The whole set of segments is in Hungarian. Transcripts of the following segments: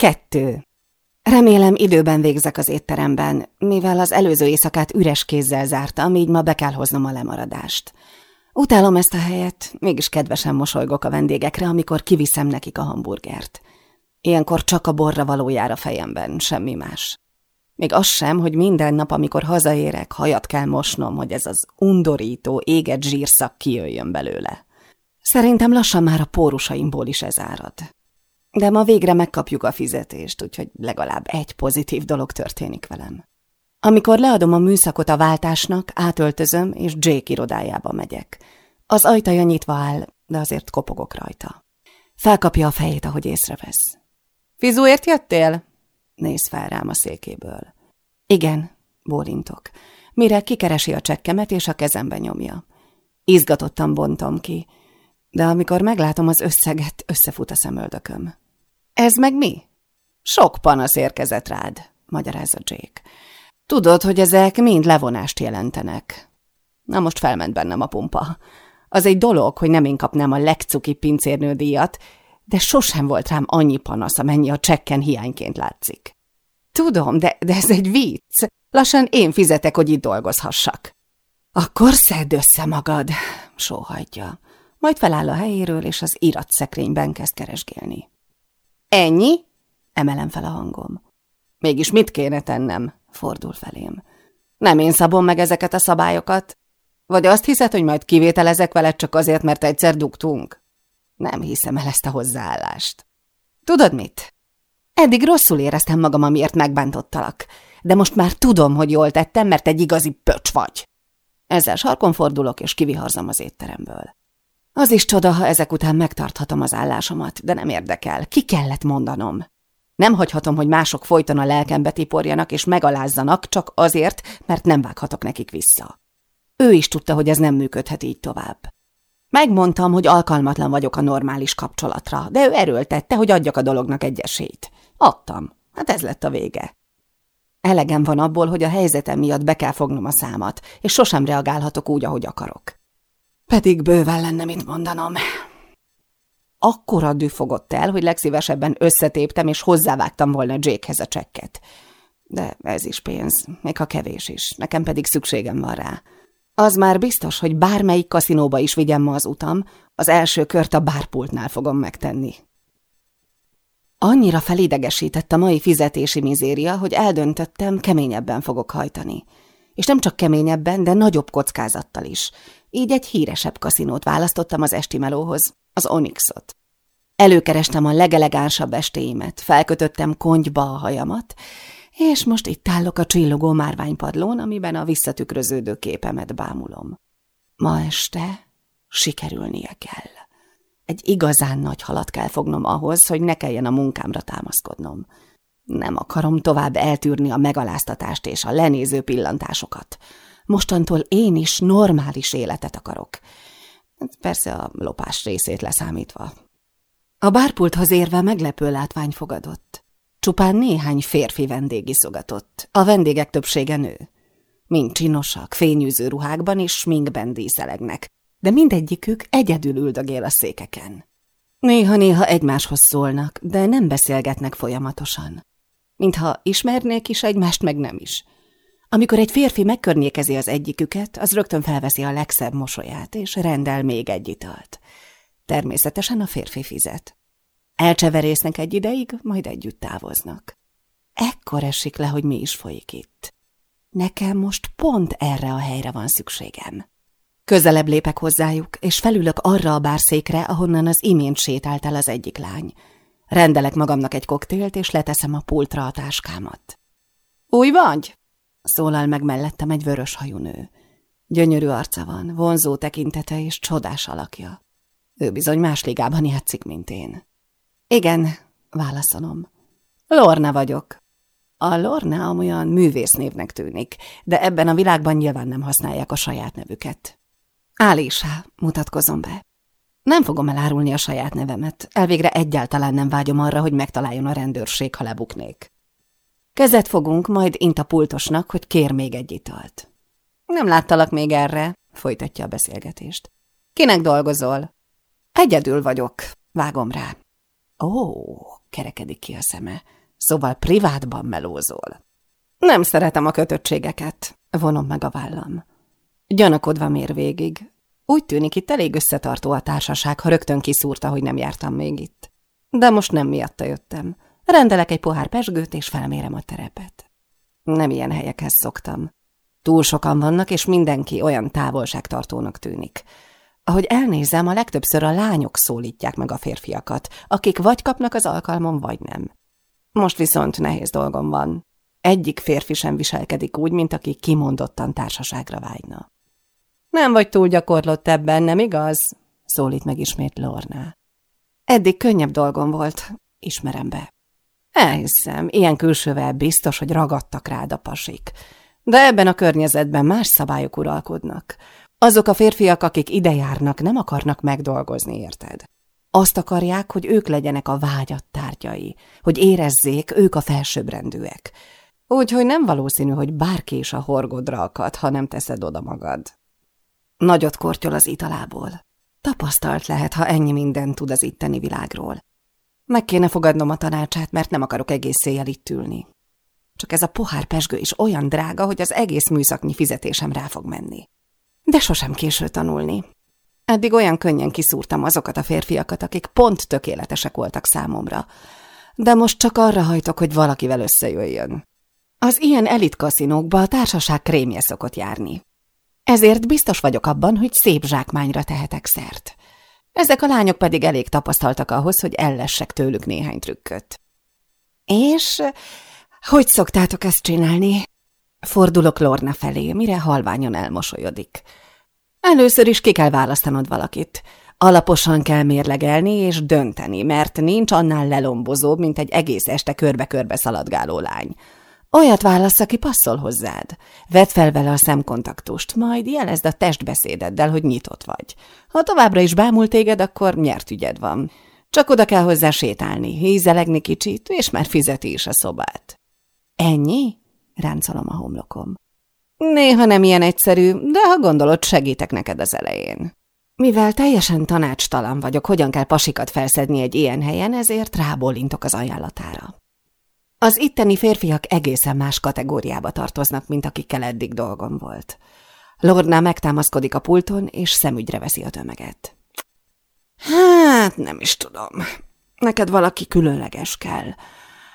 Kettő. Remélem időben végzek az étteremben, mivel az előző éjszakát üres kézzel zártam, így ma be kell hoznom a lemaradást. Utálom ezt a helyet, mégis kedvesen mosolygok a vendégekre, amikor kiviszem nekik a hamburgert. Ilyenkor csak a borra valójára fejemben, semmi más. Még az sem, hogy minden nap, amikor hazaérek, hajat kell mosnom, hogy ez az undorító, éget zsírszak kijöjjön belőle. Szerintem lassan már a pórusaimból is ez árad. De ma végre megkapjuk a fizetést, úgyhogy legalább egy pozitív dolog történik velem. Amikor leadom a műszakot a váltásnak, átöltözöm, és Jake irodájába megyek. Az ajtaja nyitva áll, de azért kopogok rajta. Felkapja a fejét, ahogy észrevesz. Fizúért jöttél? Néz fel rám a székéből. Igen, bólintok. Mire kikeresi a csekkemet, és a kezembe nyomja. Izgatottan bontom ki, de amikor meglátom az összeget, összefut a szemöldököm. Ez meg mi? Sok panasz érkezett rád, magyarázza Jake. Tudod, hogy ezek mind levonást jelentenek. Na most felment bennem a pumpa. Az egy dolog, hogy nem én kapnám a legcuki pincérnődíjat, de sosem volt rám annyi panasz, amennyi a csekken hiányként látszik. Tudom, de, de ez egy vicc. Lassan én fizetek, hogy itt dolgozhassak. Akkor szedd össze magad, sóhajtja. Majd feláll a helyéről, és az iratszekrényben kezd keresgélni. Ennyi? Emelem fel a hangom. Mégis mit kéne tennem? Fordul felém. Nem én szabom meg ezeket a szabályokat? Vagy azt hiszed, hogy majd kivételezek veled csak azért, mert egyszer dugtunk? Nem hiszem el ezt a hozzáállást. Tudod mit? Eddig rosszul éreztem magam, amiért megbántottalak, de most már tudom, hogy jól tettem, mert egy igazi pöcs vagy. Ezzel sarkon fordulok, és kiviharzom az étteremből. Az is csoda, ha ezek után megtarthatom az állásomat, de nem érdekel, ki kellett mondanom. Nem hagyhatom, hogy mások folyton a lelkembe tiporjanak és megalázzanak, csak azért, mert nem vághatok nekik vissza. Ő is tudta, hogy ez nem működhet így tovább. Megmondtam, hogy alkalmatlan vagyok a normális kapcsolatra, de ő erőltette, hogy adjak a dolognak egy esélyt. Adtam. Hát ez lett a vége. Elegem van abból, hogy a helyzetem miatt be kell fognom a számat, és sosem reagálhatok úgy, ahogy akarok. Pedig bőven lenne mit mondanom. Akkora dű fogott el, hogy legszívesebben összetéptem, és hozzávágtam volna Jakehez a csekket. De ez is pénz, még ha kevés is, nekem pedig szükségem van rá. Az már biztos, hogy bármelyik kaszinóba is vigyem ma az utam, az első kört a bárpultnál fogom megtenni. Annyira felidegesített a mai fizetési mizéria, hogy eldöntöttem, keményebben fogok hajtani. És nem csak keményebben, de nagyobb kockázattal is. Így egy híresebb kaszinót választottam az esti melóhoz, az Onyxot. Előkerestem a legelegánsabb estéimet, felkötöttem kontyba a hajamat, és most itt állok a csillogó márványpadlón, amiben a visszatükröződő képemet bámulom. Ma este sikerülnie kell. Egy igazán nagy halat kell fognom ahhoz, hogy ne kelljen a munkámra támaszkodnom. Nem akarom tovább eltűrni a megaláztatást és a lenéző pillantásokat. Mostantól én is normális életet akarok. Persze a lopás részét leszámítva. A bárpulthoz érve meglepő látvány fogadott. Csupán néhány férfi vendég iszogatott, a vendégek többsége nő. Mind csinosak, fényűző ruhákban és sminkben díszelegnek, de mindegyikük egyedül üldögél a székeken. Néha-néha egymáshoz szólnak, de nem beszélgetnek folyamatosan. Mintha ismernék is egymást, meg nem is. Amikor egy férfi megkörnyékezi az egyiküket, az rögtön felveszi a legszebb mosolyát, és rendel még egy italt. Természetesen a férfi fizet. Elcseverésznek egy ideig, majd együtt távoznak. Ekkor esik le, hogy mi is folyik itt. Nekem most pont erre a helyre van szükségem. Közelebb lépek hozzájuk, és felülök arra a bárszékre, ahonnan az imént sétált el az egyik lány. Rendelek magamnak egy koktélt, és leteszem a pultra a táskámat. Új vagy? Szólal meg mellettem egy vörös hajú nő. Gyönyörű arca van, vonzó tekintete és csodás alakja. Ő bizony más ligában játszik, mint én. Igen, válaszolom. Lorna vagyok. A Lorna amolyan művésznévnek tűnik, de ebben a világban nyilván nem használják a saját nevüket. Álisa, mutatkozom be. Nem fogom elárulni a saját nevemet. Elvégre egyáltalán nem vágyom arra, hogy megtaláljon a rendőrség, ha lebuknék. Kezet fogunk, majd int a pultosnak, hogy kér még egy italt. Nem láttalak még erre, folytatja a beszélgetést. Kinek dolgozol? Egyedül vagyok, vágom rá. Ó, kerekedik ki a szeme. Szóval privátban melózol. Nem szeretem a kötöttségeket, vonom meg a vállam. Gyanakodva mér végig. Úgy tűnik, itt elég összetartó a társaság, ha rögtön kiszúrta, hogy nem jártam még itt. De most nem miatta jöttem. Rendelek egy pohár pesgőt, és felmérem a terepet. Nem ilyen helyekhez szoktam. Túl sokan vannak, és mindenki olyan távolságtartónak tűnik. Ahogy elnézem, a legtöbbször a lányok szólítják meg a férfiakat, akik vagy kapnak az alkalmon, vagy nem. Most viszont nehéz dolgom van. Egyik férfi sem viselkedik úgy, mint aki kimondottan társaságra vágyna. Nem vagy túl gyakorlott ebben, nem igaz? Szólít meg ismét Lorna. Eddig könnyebb dolgom volt, ismerem be. Elhiszem, ilyen külsővel biztos, hogy ragadtak rád a pasik. De ebben a környezetben más szabályok uralkodnak. Azok a férfiak, akik ide járnak, nem akarnak megdolgozni, érted? Azt akarják, hogy ők legyenek a vágyat tárgyai, hogy érezzék, ők a felsőbbrendűek. Úgyhogy nem valószínű, hogy bárki is a horgodra akad, ha nem teszed oda magad. Nagyot kortyol az italából. Tapasztalt lehet, ha ennyi mindent tud az itteni világról. Meg kéne fogadnom a tanácsát, mert nem akarok egész éjjel itt ülni. Csak ez a pohár pesgő is olyan drága, hogy az egész műszaknyi fizetésem rá fog menni. De sosem késő tanulni. Eddig olyan könnyen kiszúrtam azokat a férfiakat, akik pont tökéletesek voltak számomra. De most csak arra hajtok, hogy valakivel összejöjjön. Az ilyen elitkaszinókba a társaság krémje szokott járni. Ezért biztos vagyok abban, hogy szép zsákmányra tehetek szert. Ezek a lányok pedig elég tapasztaltak ahhoz, hogy ellessek tőlük néhány trükköt. És hogy szoktátok ezt csinálni? Fordulok Lorna felé, mire halványon elmosolyodik. Először is ki kell választanod valakit. Alaposan kell mérlegelni és dönteni, mert nincs annál lelombozóbb, mint egy egész este körbe-körbe szaladgáló lány. Olyat válasz, aki passzol hozzád. Vedd fel vele a szemkontaktust, majd jelezd a testbeszédeddel, hogy nyitott vagy. Ha továbbra is bámul téged, akkor nyert ügyed van. Csak oda kell hozzá sétálni, hízelegni kicsit, és már fizeti is a szobát. Ennyi? Ráncolom a homlokom. Néha nem ilyen egyszerű, de ha gondolod, segítek neked az elején. Mivel teljesen tanácstalan vagyok, hogyan kell pasikat felszedni egy ilyen helyen, ezért rábólintok az ajánlatára. Az itteni férfiak egészen más kategóriába tartoznak, mint akikkel eddig dolgom volt. Lordná megtámaszkodik a pulton, és szemügyre veszi a tömeget. Hát, nem is tudom. Neked valaki különleges kell.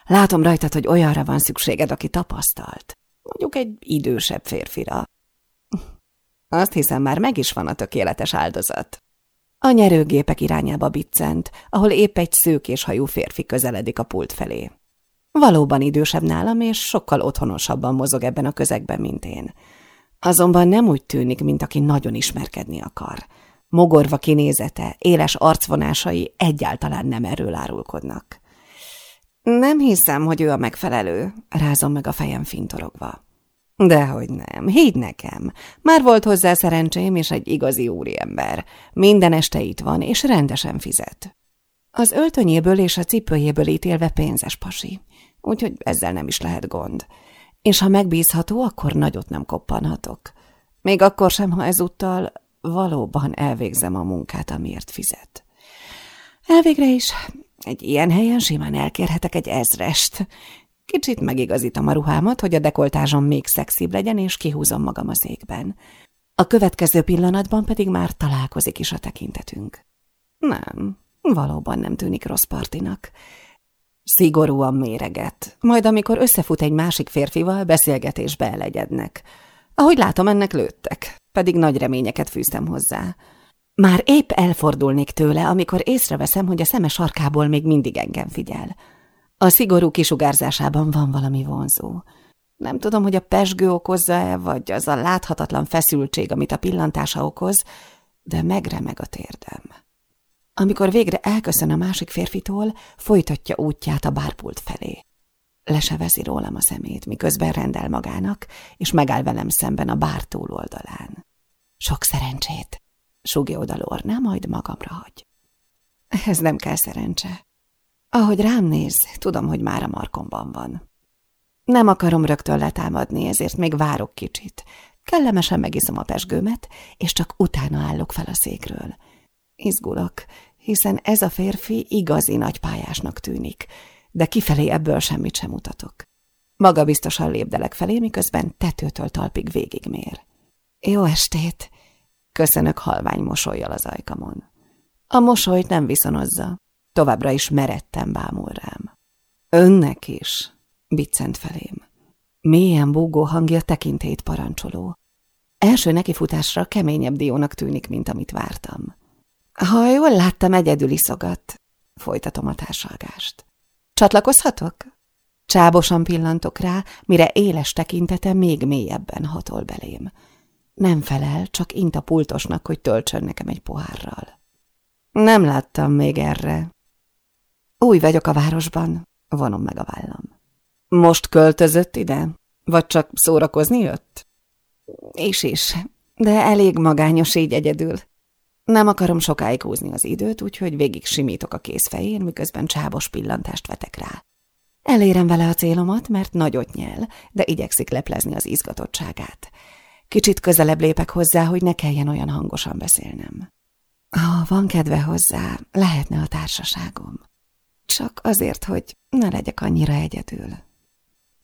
Látom rajtad, hogy olyanra van szükséged, aki tapasztalt. Mondjuk egy idősebb férfira. Azt hiszem, már meg is van a tökéletes áldozat. A nyerőgépek irányába biccent, ahol épp egy szőkés hajú férfi közeledik a pult felé. Valóban idősebb nálam, és sokkal otthonosabban mozog ebben a közegben, mint én. Azonban nem úgy tűnik, mint aki nagyon ismerkedni akar. Mogorva kinézete, éles arcvonásai egyáltalán nem erről árulkodnak. Nem hiszem, hogy ő a megfelelő, rázom meg a fejem fintorogva. Dehogy nem, higgy nekem. Már volt hozzá szerencsém, és egy igazi úriember. Minden este itt van, és rendesen fizet. Az öltönyéből és a cipőjéből ítélve pénzes pasi, úgyhogy ezzel nem is lehet gond. És ha megbízható, akkor nagyot nem koppanhatok. Még akkor sem, ha ezúttal valóban elvégzem a munkát, amiért fizet. Elvégre is egy ilyen helyen simán elkérhetek egy ezrest. Kicsit megigazítom a ruhámat, hogy a dekoltázsom még szexibb legyen, és kihúzom magam a székben. A következő pillanatban pedig már találkozik is a tekintetünk. Nem, valóban nem tűnik rossz partinak. Szigorúan méreget, majd amikor összefut egy másik férfival, beszélgetésbe elegyednek. Ahogy látom, ennek lőttek, pedig nagy reményeket fűztem hozzá. Már épp elfordulnék tőle, amikor észreveszem, hogy a szeme sarkából még mindig engem figyel. A szigorú kisugárzásában van valami vonzó. Nem tudom, hogy a pesgő okozza-e, vagy az a láthatatlan feszültség, amit a pillantása okoz, de megremeg a térdem. Amikor végre elköszön a másik férfitól, folytatja útját a bárpult felé. Lesevezi rólam a szemét, miközben rendel magának, és megáll velem szemben a bár túloldalán. Sok szerencsét! Súgja oda Lorna, majd magamra hagy. Ez nem kell szerencse. Ahogy rám néz, tudom, hogy már a markomban van. Nem akarom rögtön letámadni, ezért még várok kicsit. Kellemesen megiszom a pesgőmet, és csak utána állok fel a székről. Izgulok, hiszen ez a férfi igazi nagypályásnak tűnik, de kifelé ebből semmit sem mutatok. Maga biztosan lépdelek felé, miközben tetőtől talpig végigmér. Jó estét! Köszönök halvány mosolyjal az ajkamon. A mosolyt nem viszonozza, továbbra is meretten bámul rám. Önnek is, biccent felém. Mélyen búgó hangja tekintét parancsoló. Első nekifutásra keményebb diónak tűnik, mint amit vártam. Ha jól láttam, egyedül iszogat. Folytatom a társalgást. Csatlakozhatok? Csábosan pillantok rá, mire éles tekintete még mélyebben hatol belém. Nem felel, csak int a pultosnak, hogy töltsön nekem egy pohárral. Nem láttam még erre. Új vagyok a városban, vonom meg a vállam. Most költözött ide? Vagy csak szórakozni jött? És is, de elég magányos így egyedül. Nem akarom sokáig húzni az időt, úgyhogy végig simítok a kézfején, miközben csábos pillantást vetek rá. Elérem vele a célomat, mert nagyot nyel, de igyekszik leplezni az izgatottságát. Kicsit közelebb lépek hozzá, hogy ne kelljen olyan hangosan beszélnem. Ha van kedve hozzá, lehetne a társaságom. Csak azért, hogy ne legyek annyira egyedül.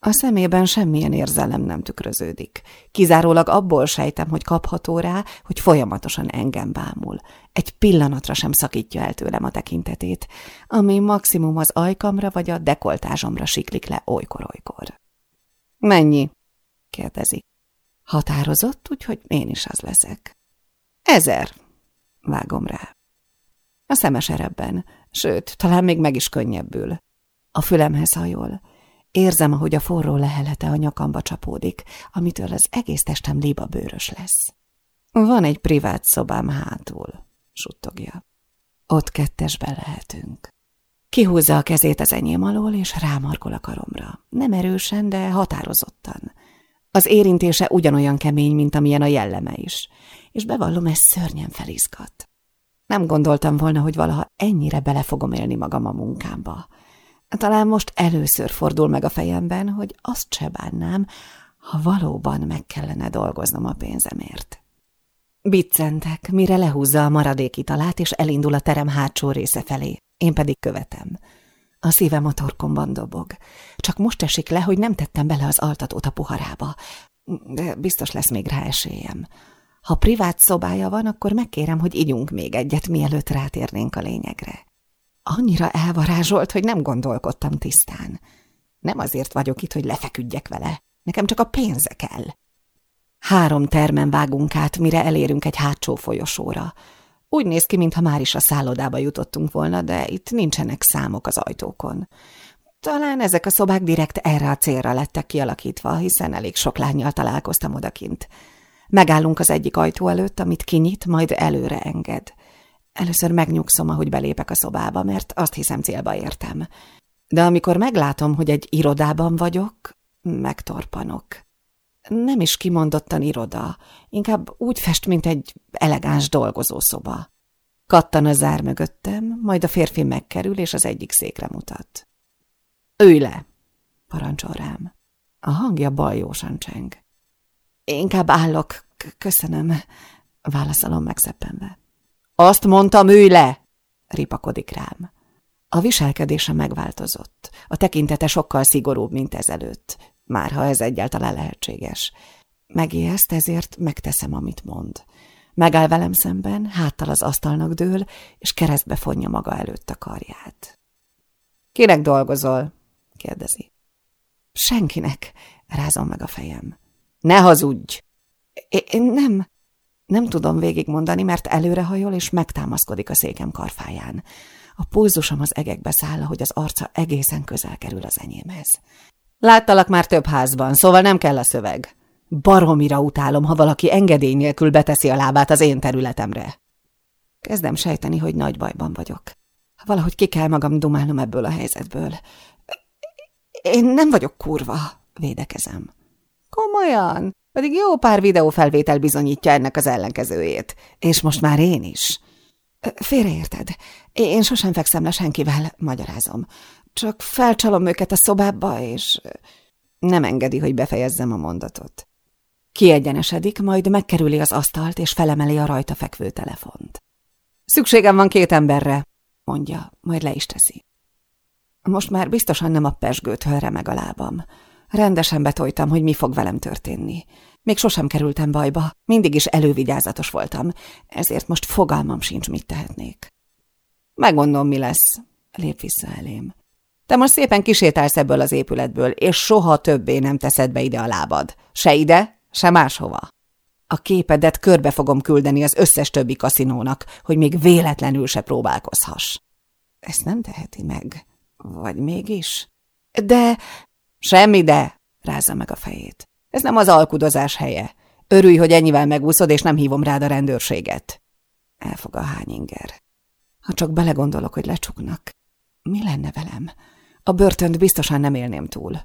A szemében semmilyen érzelem nem tükröződik. Kizárólag abból sejtem, hogy kapható rá, hogy folyamatosan engem bámul. Egy pillanatra sem szakítja el tőlem a tekintetét, ami maximum az ajkamra vagy a dekoltázsomra siklik le olykor-olykor. Mennyi? kérdezi. Határozott, úgyhogy én is az leszek. Ezer, vágom rá. A szemes erebben, sőt, talán még meg is könnyebbül. A fülemhez hajol. Érzem, ahogy a forró lehelete a nyakamba csapódik, amitől az egész testem liba bőrös lesz. Van egy privát szobám hátul, suttogja. Ott kettesben lehetünk. Kihúzza a kezét az enyém alól, és rámarkol a karomra. Nem erősen, de határozottan. Az érintése ugyanolyan kemény, mint amilyen a jelleme is, és bevallom, ez szörnyen felizgat. Nem gondoltam volna, hogy valaha ennyire bele fogom élni magam a munkámba. Talán most először fordul meg a fejemben, hogy azt se bánnám, ha valóban meg kellene dolgoznom a pénzemért. Biccentek, mire lehúzza a maradék italát, és elindul a terem hátsó része felé. Én pedig követem. A szívem a torkomban dobog. Csak most esik le, hogy nem tettem bele az altatót a poharába. De biztos lesz még rá esélyem. Ha privát szobája van, akkor megkérem, hogy igyunk még egyet, mielőtt rátérnénk a lényegre. Annyira elvarázsolt, hogy nem gondolkodtam tisztán. Nem azért vagyok itt, hogy lefeküdjek vele. Nekem csak a pénze kell. Három termen vágunk át, mire elérünk egy hátsó folyosóra. Úgy néz ki, mintha már is a szállodába jutottunk volna, de itt nincsenek számok az ajtókon. Talán ezek a szobák direkt erre a célra lettek kialakítva, hiszen elég sok lányjal találkoztam odakint. Megállunk az egyik ajtó előtt, amit kinyit, majd előre enged. Először megnyugszom, ahogy belépek a szobába, mert azt hiszem célba értem. De amikor meglátom, hogy egy irodában vagyok, megtorpanok. Nem is kimondottan iroda, inkább úgy fest, mint egy elegáns dolgozószoba. Kattan a zár mögöttem, majd a férfi megkerül, és az egyik székre mutat. Ülj le, parancsol rám. A hangja baljósan cseng. Inkább állok, köszönöm, válaszolom megszeppenve. Azt mondtam, ülj le! ripakodik rám. A viselkedése megváltozott. A tekintete sokkal szigorúbb, mint ezelőtt, már ha ez egyáltalán lehetséges. Megijeszt, ezért megteszem, amit mond. Megáll velem szemben, háttal az asztalnak dől, és keresztbe fonja maga előtt a karját. Kinek dolgozol? kérdezi. Senkinek, rázom meg a fejem. Ne hazudj! Én nem, nem tudom végigmondani, mert előrehajol és megtámaszkodik a székem karfáján. A pulzusom az egekbe száll, hogy az arca egészen közel kerül az enyémhez. Láttalak már több házban, szóval nem kell a szöveg. Baromira utálom, ha valaki engedély nélkül beteszi a lábát az én területemre. Kezdem sejteni, hogy nagy bajban vagyok. Valahogy ki kell magam dumálnom ebből a helyzetből. Én nem vagyok kurva, védekezem. Komolyan? Pedig jó pár videófelvétel bizonyítja ennek az ellenkezőjét. És most már én is. Félreérted. Én sosem fekszem le senkivel, magyarázom. Csak felcsalom őket a szobába, és nem engedi, hogy befejezzem a mondatot. Kiegyenesedik, majd megkerüli az asztalt, és felemeli a rajta fekvő telefont. Szükségem van két emberre, mondja, majd le is teszi. Most már biztosan nem a pesgőtől remeg a lábam. Rendesen betoltam, hogy mi fog velem történni. Még sosem kerültem bajba, mindig is elővigyázatos voltam, ezért most fogalmam sincs, mit tehetnék. Megmondom, mi lesz, lép vissza elém. Te most szépen kisétálsz ebből az épületből, és soha többé nem teszed be ide a lábad. Se ide, se máshova. A képedet körbe fogom küldeni az összes többi kaszinónak, hogy még véletlenül se próbálkozhass. Ezt nem teheti meg. Vagy mégis? De... Semmi de, rázza meg a fejét. Ez nem az alkudozás helye. Örülj, hogy ennyivel megúszod, és nem hívom rád a rendőrséget. Elfog a hányinger. Ha csak belegondolok, hogy lecsuknak, mi lenne velem? A börtönt biztosan nem élném túl.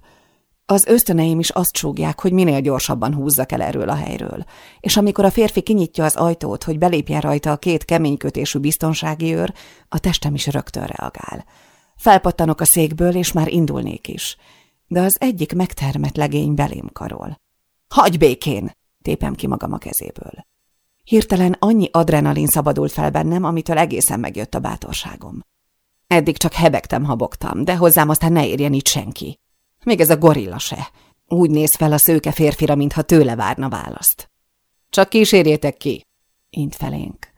Az ösztöneim is azt súgják, hogy minél gyorsabban húzzak el erről a helyről, és amikor a férfi kinyitja az ajtót, hogy belépjen rajta a két keménykötésű biztonsági őr, a testem is rögtön reagál. Felpattanok a székből, és már indulnék is. De az egyik megtermett legény belém karol. Hagy békén! Tépem ki magam a kezéből. Hirtelen annyi adrenalin szabadult fel bennem, amitől egészen megjött a bátorságom. Eddig csak hebegtem, habogtam, de hozzám aztán ne érjen itt senki. Még ez a gorilla se. Úgy néz fel a szőke férfira, mintha tőle várna választ. Csak kísérjétek ki, int felénk.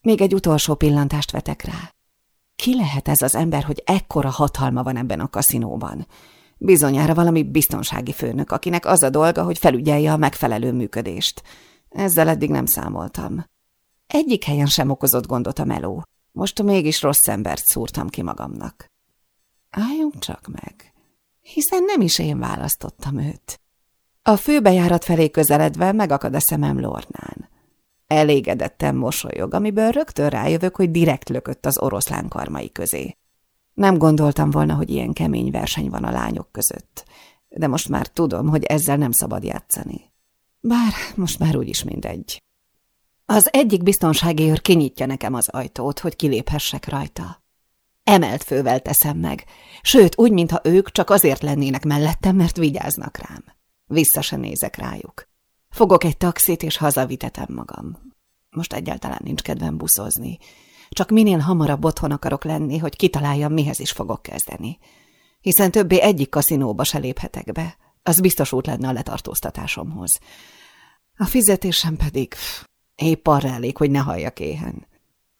Még egy utolsó pillantást vetek rá. Ki lehet ez az ember, hogy ekkora hatalma van ebben a kaszinóban? Bizonyára valami biztonsági főnök, akinek az a dolga, hogy felügyelje a megfelelő működést. Ezzel eddig nem számoltam. Egyik helyen sem okozott gondot a meló. Most mégis rossz embert szúrtam ki magamnak. Álljunk csak meg, hiszen nem is én választottam őt. A főbejárat felé közeledve megakad a szemem Lornán. Elégedetten mosolyog, amiből rögtön rájövök, hogy direkt lökött az oroszlán karmai közé. Nem gondoltam volna, hogy ilyen kemény verseny van a lányok között, de most már tudom, hogy ezzel nem szabad játszani. Bár most már úgyis mindegy. Az egyik biztonsági őr kinyitja nekem az ajtót, hogy kiléphessek rajta. Emelt fővel teszem meg, sőt, úgy, mintha ők csak azért lennének mellettem, mert vigyáznak rám. Vissza se nézek rájuk. Fogok egy taxit, és hazavitetem magam. Most egyáltalán nincs kedvem buszozni. Csak minél hamarabb otthon akarok lenni, hogy kitaláljam, mihez is fogok kezdeni. Hiszen többé egyik kaszinóba se léphetek be. Az biztos út lenne a letartóztatásomhoz. A fizetésem pedig Épp arra elég, hogy ne halljak éhen.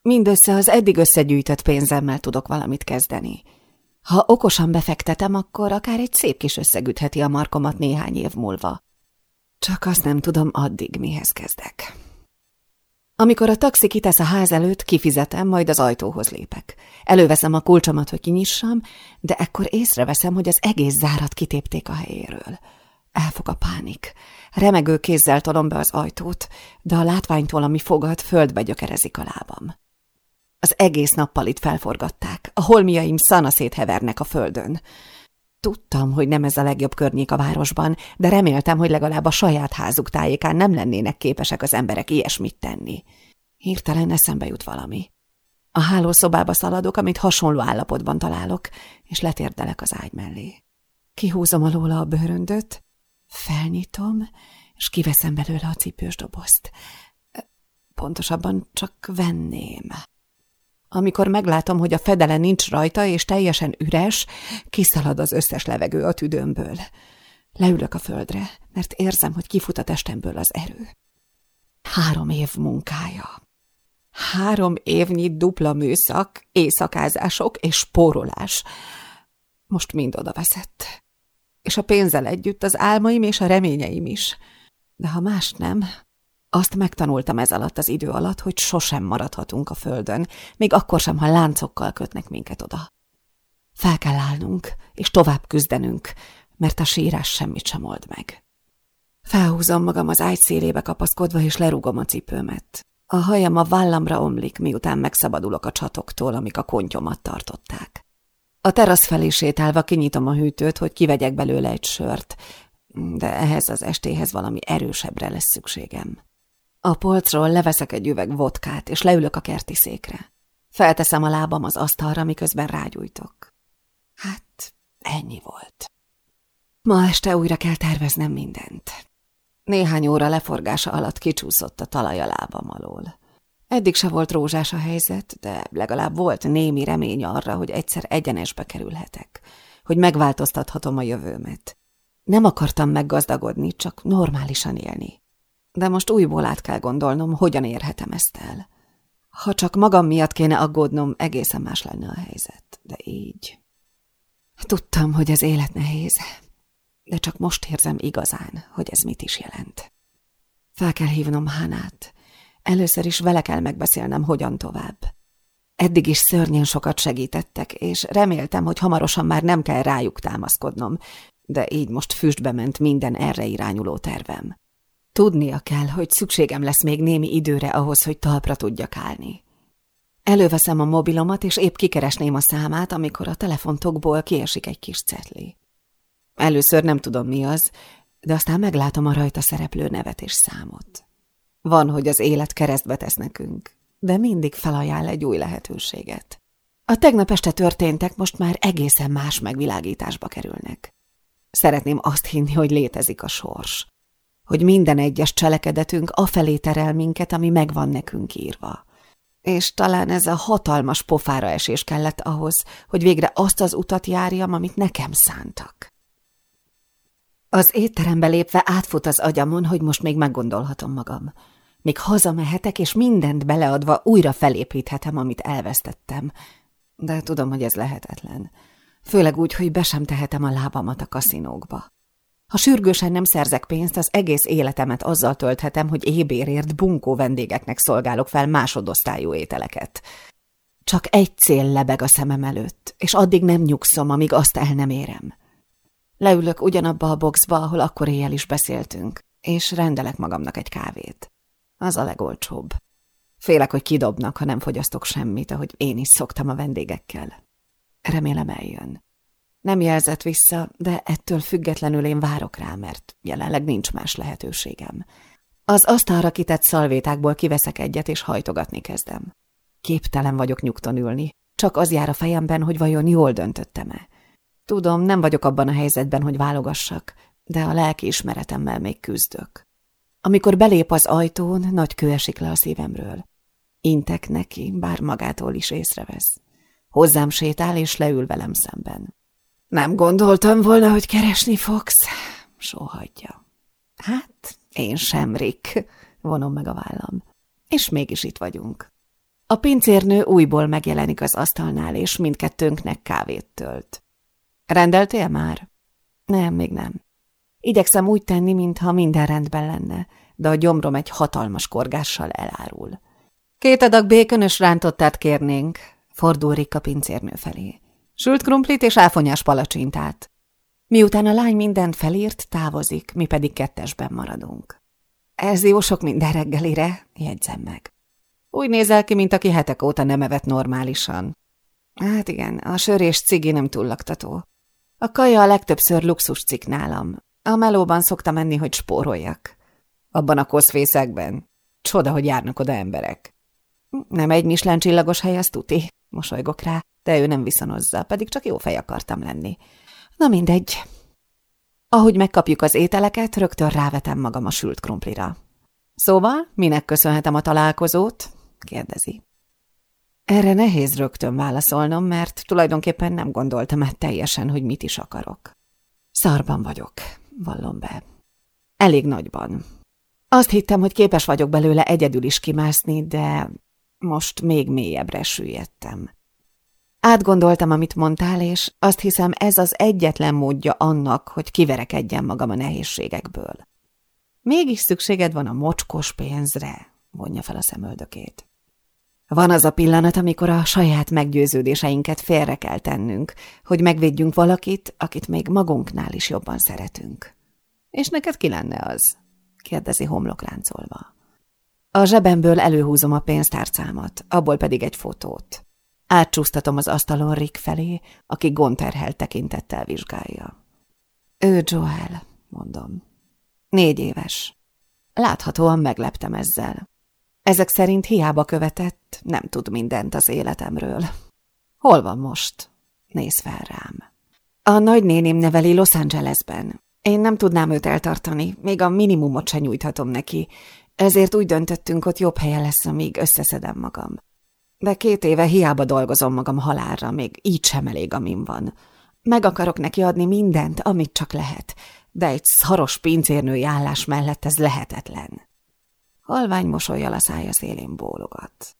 Mindössze az eddig összegyűjtött pénzemmel tudok valamit kezdeni. Ha okosan befektetem, akkor akár egy szép kis összegütheti a markomat néhány év múlva. Csak azt nem tudom, addig mihez kezdek. Amikor a taxi kitesz a ház előtt, kifizetem, majd az ajtóhoz lépek. Előveszem a kulcsomat, hogy kinyissam, de ekkor észreveszem, hogy az egész zárat kitépték a helyéről. Elfog a pánik. Remegő kézzel tolom be az ajtót, de a látványtól, ami fogad, földbe gyökerezik a lábam. Az egész nappal itt felforgatták, a holmiaim szanaszét hevernek a földön. Tudtam, hogy nem ez a legjobb környék a városban, de reméltem, hogy legalább a saját házuk tájékán nem lennének képesek az emberek ilyesmit tenni. Hirtelen eszembe jut valami. A hálószobába szaladok, amit hasonló állapotban találok, és letérdelek az ágy mellé. Kihúzom alóla a bőröndöt, Felnyitom, és kiveszem belőle a cipős dobozt. Pontosabban csak venném. Amikor meglátom, hogy a fedele nincs rajta, és teljesen üres, kiszalad az összes levegő a tüdőmből. Leülök a földre, mert érzem, hogy kifut a testemből az erő. Három év munkája. Három évnyi dupla műszak, éjszakázások és spórolás. Most mind oda veszett és a pénzzel együtt az álmaim és a reményeim is. De ha más nem, azt megtanultam ez alatt az idő alatt, hogy sosem maradhatunk a földön, még akkor sem, ha láncokkal kötnek minket oda. Fel kell állnunk, és tovább küzdenünk, mert a sírás semmit sem old meg. Felhúzom magam az ágy szélébe kapaszkodva, és lerúgom a cipőmet. A hajam a vállamra omlik, miután megszabadulok a csatoktól, amik a kontyomat tartották. A terasz felé sétálva kinyitom a hűtőt, hogy kivegyek belőle egy sört, de ehhez az estéhez valami erősebbre lesz szükségem. A polcról leveszek egy üveg vodkát, és leülök a kerti székre. Felteszem a lábam az asztalra, miközben rágyújtok. Hát, ennyi volt. Ma este újra kell terveznem mindent. Néhány óra leforgása alatt kicsúszott a talaj a lábam alól. Eddig se volt rózsás a helyzet, de legalább volt némi remény arra, hogy egyszer egyenesbe kerülhetek, hogy megváltoztathatom a jövőmet. Nem akartam meggazdagodni, csak normálisan élni. De most újból át kell gondolnom, hogyan érhetem ezt el. Ha csak magam miatt kéne aggódnom, egészen más lenne a helyzet, de így... Tudtam, hogy az élet nehéz, de csak most érzem igazán, hogy ez mit is jelent. Fel kell hívnom Hánát. Először is vele kell megbeszélnem, hogyan tovább. Eddig is szörnyen sokat segítettek, és reméltem, hogy hamarosan már nem kell rájuk támaszkodnom, de így most füstbe ment minden erre irányuló tervem. Tudnia kell, hogy szükségem lesz még némi időre ahhoz, hogy talpra tudjak állni. Előveszem a mobilomat, és épp kikeresném a számát, amikor a telefontokból kiesik egy kis cetli. Először nem tudom mi az, de aztán meglátom a rajta szereplő nevet és számot. Van, hogy az élet keresztbe tesz nekünk, de mindig felajánl egy új lehetőséget. A tegnap este történtek most már egészen más megvilágításba kerülnek. Szeretném azt hinni, hogy létezik a sors. Hogy minden egyes cselekedetünk afelé terel minket, ami megvan nekünk írva. És talán ez a hatalmas pofára esés kellett ahhoz, hogy végre azt az utat járjam, amit nekem szántak. Az étterembe lépve átfut az agyamon, hogy most még meggondolhatom magam. Még hazamehetek, és mindent beleadva újra felépíthetem, amit elvesztettem. De tudom, hogy ez lehetetlen. Főleg úgy, hogy be sem tehetem a lábamat a kaszinókba. Ha sürgősen nem szerzek pénzt, az egész életemet azzal tölthetem, hogy ébérért bunkó vendégeknek szolgálok fel másodosztályú ételeket. Csak egy cél lebeg a szemem előtt, és addig nem nyugszom, amíg azt el nem érem. Leülök ugyanabba a boxba, ahol akkor éjjel is beszéltünk, és rendelek magamnak egy kávét. Az a legolcsóbb. Félek, hogy kidobnak, ha nem fogyasztok semmit, ahogy én is szoktam a vendégekkel. Remélem eljön. Nem jelzett vissza, de ettől függetlenül én várok rá, mert jelenleg nincs más lehetőségem. Az asztalra kitett szalvétákból kiveszek egyet, és hajtogatni kezdem. Képtelen vagyok nyugton ülni, csak az jár a fejemben, hogy vajon jól döntöttem-e. Tudom, nem vagyok abban a helyzetben, hogy válogassak, de a lelki ismeretemmel még küzdök. Amikor belép az ajtón, nagy kő esik le a szívemről. Intek neki, bár magától is észrevesz. Hozzám sétál, és leül velem szemben. Nem gondoltam volna, hogy keresni fogsz, sóhajtja. Hát, én sem, Rick, vonom meg a vállam. És mégis itt vagyunk. A pincérnő újból megjelenik az asztalnál, és mindkettőnknek kávét tölt. Rendeltél már? Nem, még nem. Igyekszem úgy tenni, mintha minden rendben lenne, de a gyomrom egy hatalmas korgással elárul. Két adag békönös rántottát kérnénk, fordul Rick a pincérnő felé. Sült krumplit és áfonyás palacsintát. Miután a lány mindent felírt, távozik, mi pedig kettesben maradunk. Ez jó sok minden reggelire, jegyzem meg. Úgy nézel ki, mint aki hetek óta nem evett normálisan. Hát igen, a sör és cigi nem túl laktató. A kaja a legtöbbször luxus cikk nálam. A melóban szoktam menni, hogy spóroljak. Abban a koszfészekben. Csoda, hogy járnak oda emberek. Nem egy Michelin csillagos hely, az tuti. Mosolygok rá, de ő nem viszonozza, pedig csak jó fej akartam lenni. Na mindegy. Ahogy megkapjuk az ételeket, rögtön rávetem magam a sült krumplira. Szóval, minek köszönhetem a találkozót? kérdezi. Erre nehéz rögtön válaszolnom, mert tulajdonképpen nem gondoltam át teljesen, hogy mit is akarok. Szarban vagyok, vallom be. Elég nagyban. Azt hittem, hogy képes vagyok belőle egyedül is kimászni, de most még mélyebbre süllyedtem. Átgondoltam, amit mondtál, és azt hiszem ez az egyetlen módja annak, hogy kiverekedjem magam a nehézségekből. Mégis szükséged van a mocskos pénzre, vonja fel a szemöldökét. Van az a pillanat, amikor a saját meggyőződéseinket félre kell tennünk, hogy megvédjünk valakit, akit még magunknál is jobban szeretünk. És neked ki lenne az? kérdezi homlokráncolva. A zsebemből előhúzom a pénztárcámat, abból pedig egy fotót. Átcsúsztatom az asztalon Rick felé, aki gonterhel tekintettel vizsgálja. Ő Joel, mondom. Négy éves. Láthatóan megleptem ezzel. Ezek szerint hiába követett, nem tud mindent az életemről. Hol van most? Néz fel rám. A nagynéném neveli Los Angelesben. Én nem tudnám őt eltartani, még a minimumot se nyújthatom neki. Ezért úgy döntöttünk, hogy jobb helye lesz, amíg összeszedem magam. De két éve hiába dolgozom magam halálra, még így sem elég, amin van. Meg akarok neki adni mindent, amit csak lehet, de egy szaros pincérnői állás mellett ez lehetetlen. Halvány mosolyjal a szája szélén bólogat.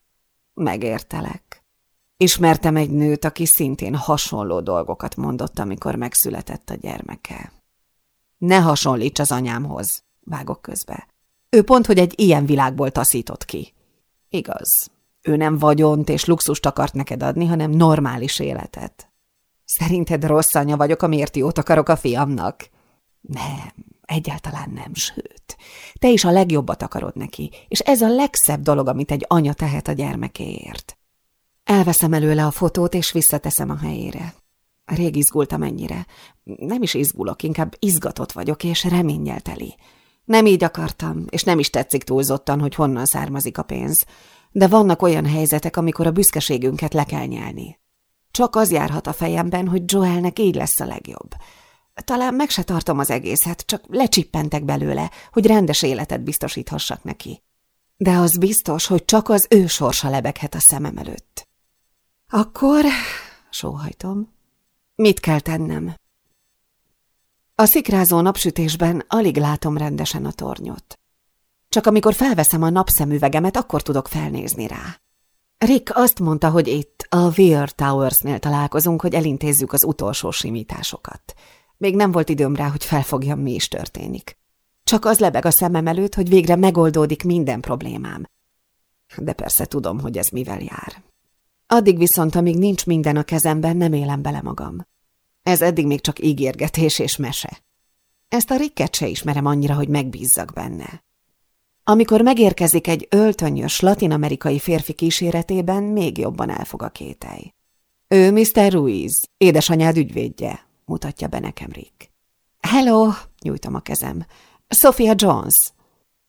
Megértelek. Ismertem egy nőt, aki szintén hasonló dolgokat mondott, amikor megszületett a gyermeke. Ne hasonlíts az anyámhoz, vágok közbe. Ő pont, hogy egy ilyen világból taszított ki. Igaz, ő nem vagyont és luxust akart neked adni, hanem normális életet. Szerinted rossz anya vagyok, amiért jót akarok a fiamnak? Nem, egyáltalán nem, sőt. Te is a legjobbat akarod neki, és ez a legszebb dolog, amit egy anya tehet a gyermekéért. Elveszem előle a fotót, és visszateszem a helyére. Rég izgultam ennyire. Nem is izgulok, inkább izgatott vagyok, és reménnyel teli. Nem így akartam, és nem is tetszik túlzottan, hogy honnan származik a pénz. De vannak olyan helyzetek, amikor a büszkeségünket le kell nyelni. Csak az járhat a fejemben, hogy Joelnek így lesz a legjobb. Talán meg se tartom az egészet, csak lecsippentek belőle, hogy rendes életet biztosíthassak neki. De az biztos, hogy csak az ő sorsa lebeghet a szemem előtt. Akkor, sóhajtom, mit kell tennem? A szikrázó napsütésben alig látom rendesen a tornyot. Csak amikor felveszem a napszemüvegemet, akkor tudok felnézni rá. Rick azt mondta, hogy itt, a Weir Towers-nél találkozunk, hogy elintézzük az utolsó simításokat. Még nem volt időm rá, hogy felfogjam, mi is történik. Csak az lebeg a szemem előtt, hogy végre megoldódik minden problémám. De persze tudom, hogy ez mivel jár. Addig viszont, amíg nincs minden a kezemben, nem élem bele magam. Ez eddig még csak ígérgetés és mese. Ezt a Ricket se ismerem annyira, hogy megbízzak benne. Amikor megérkezik egy öltönyös latinamerikai férfi kíséretében, még jobban elfog a kételj. Ő Mr. Ruiz, édesanyád ügyvédje, mutatja be nekem Rick. Hello, nyújtom a kezem. Sophia Jones.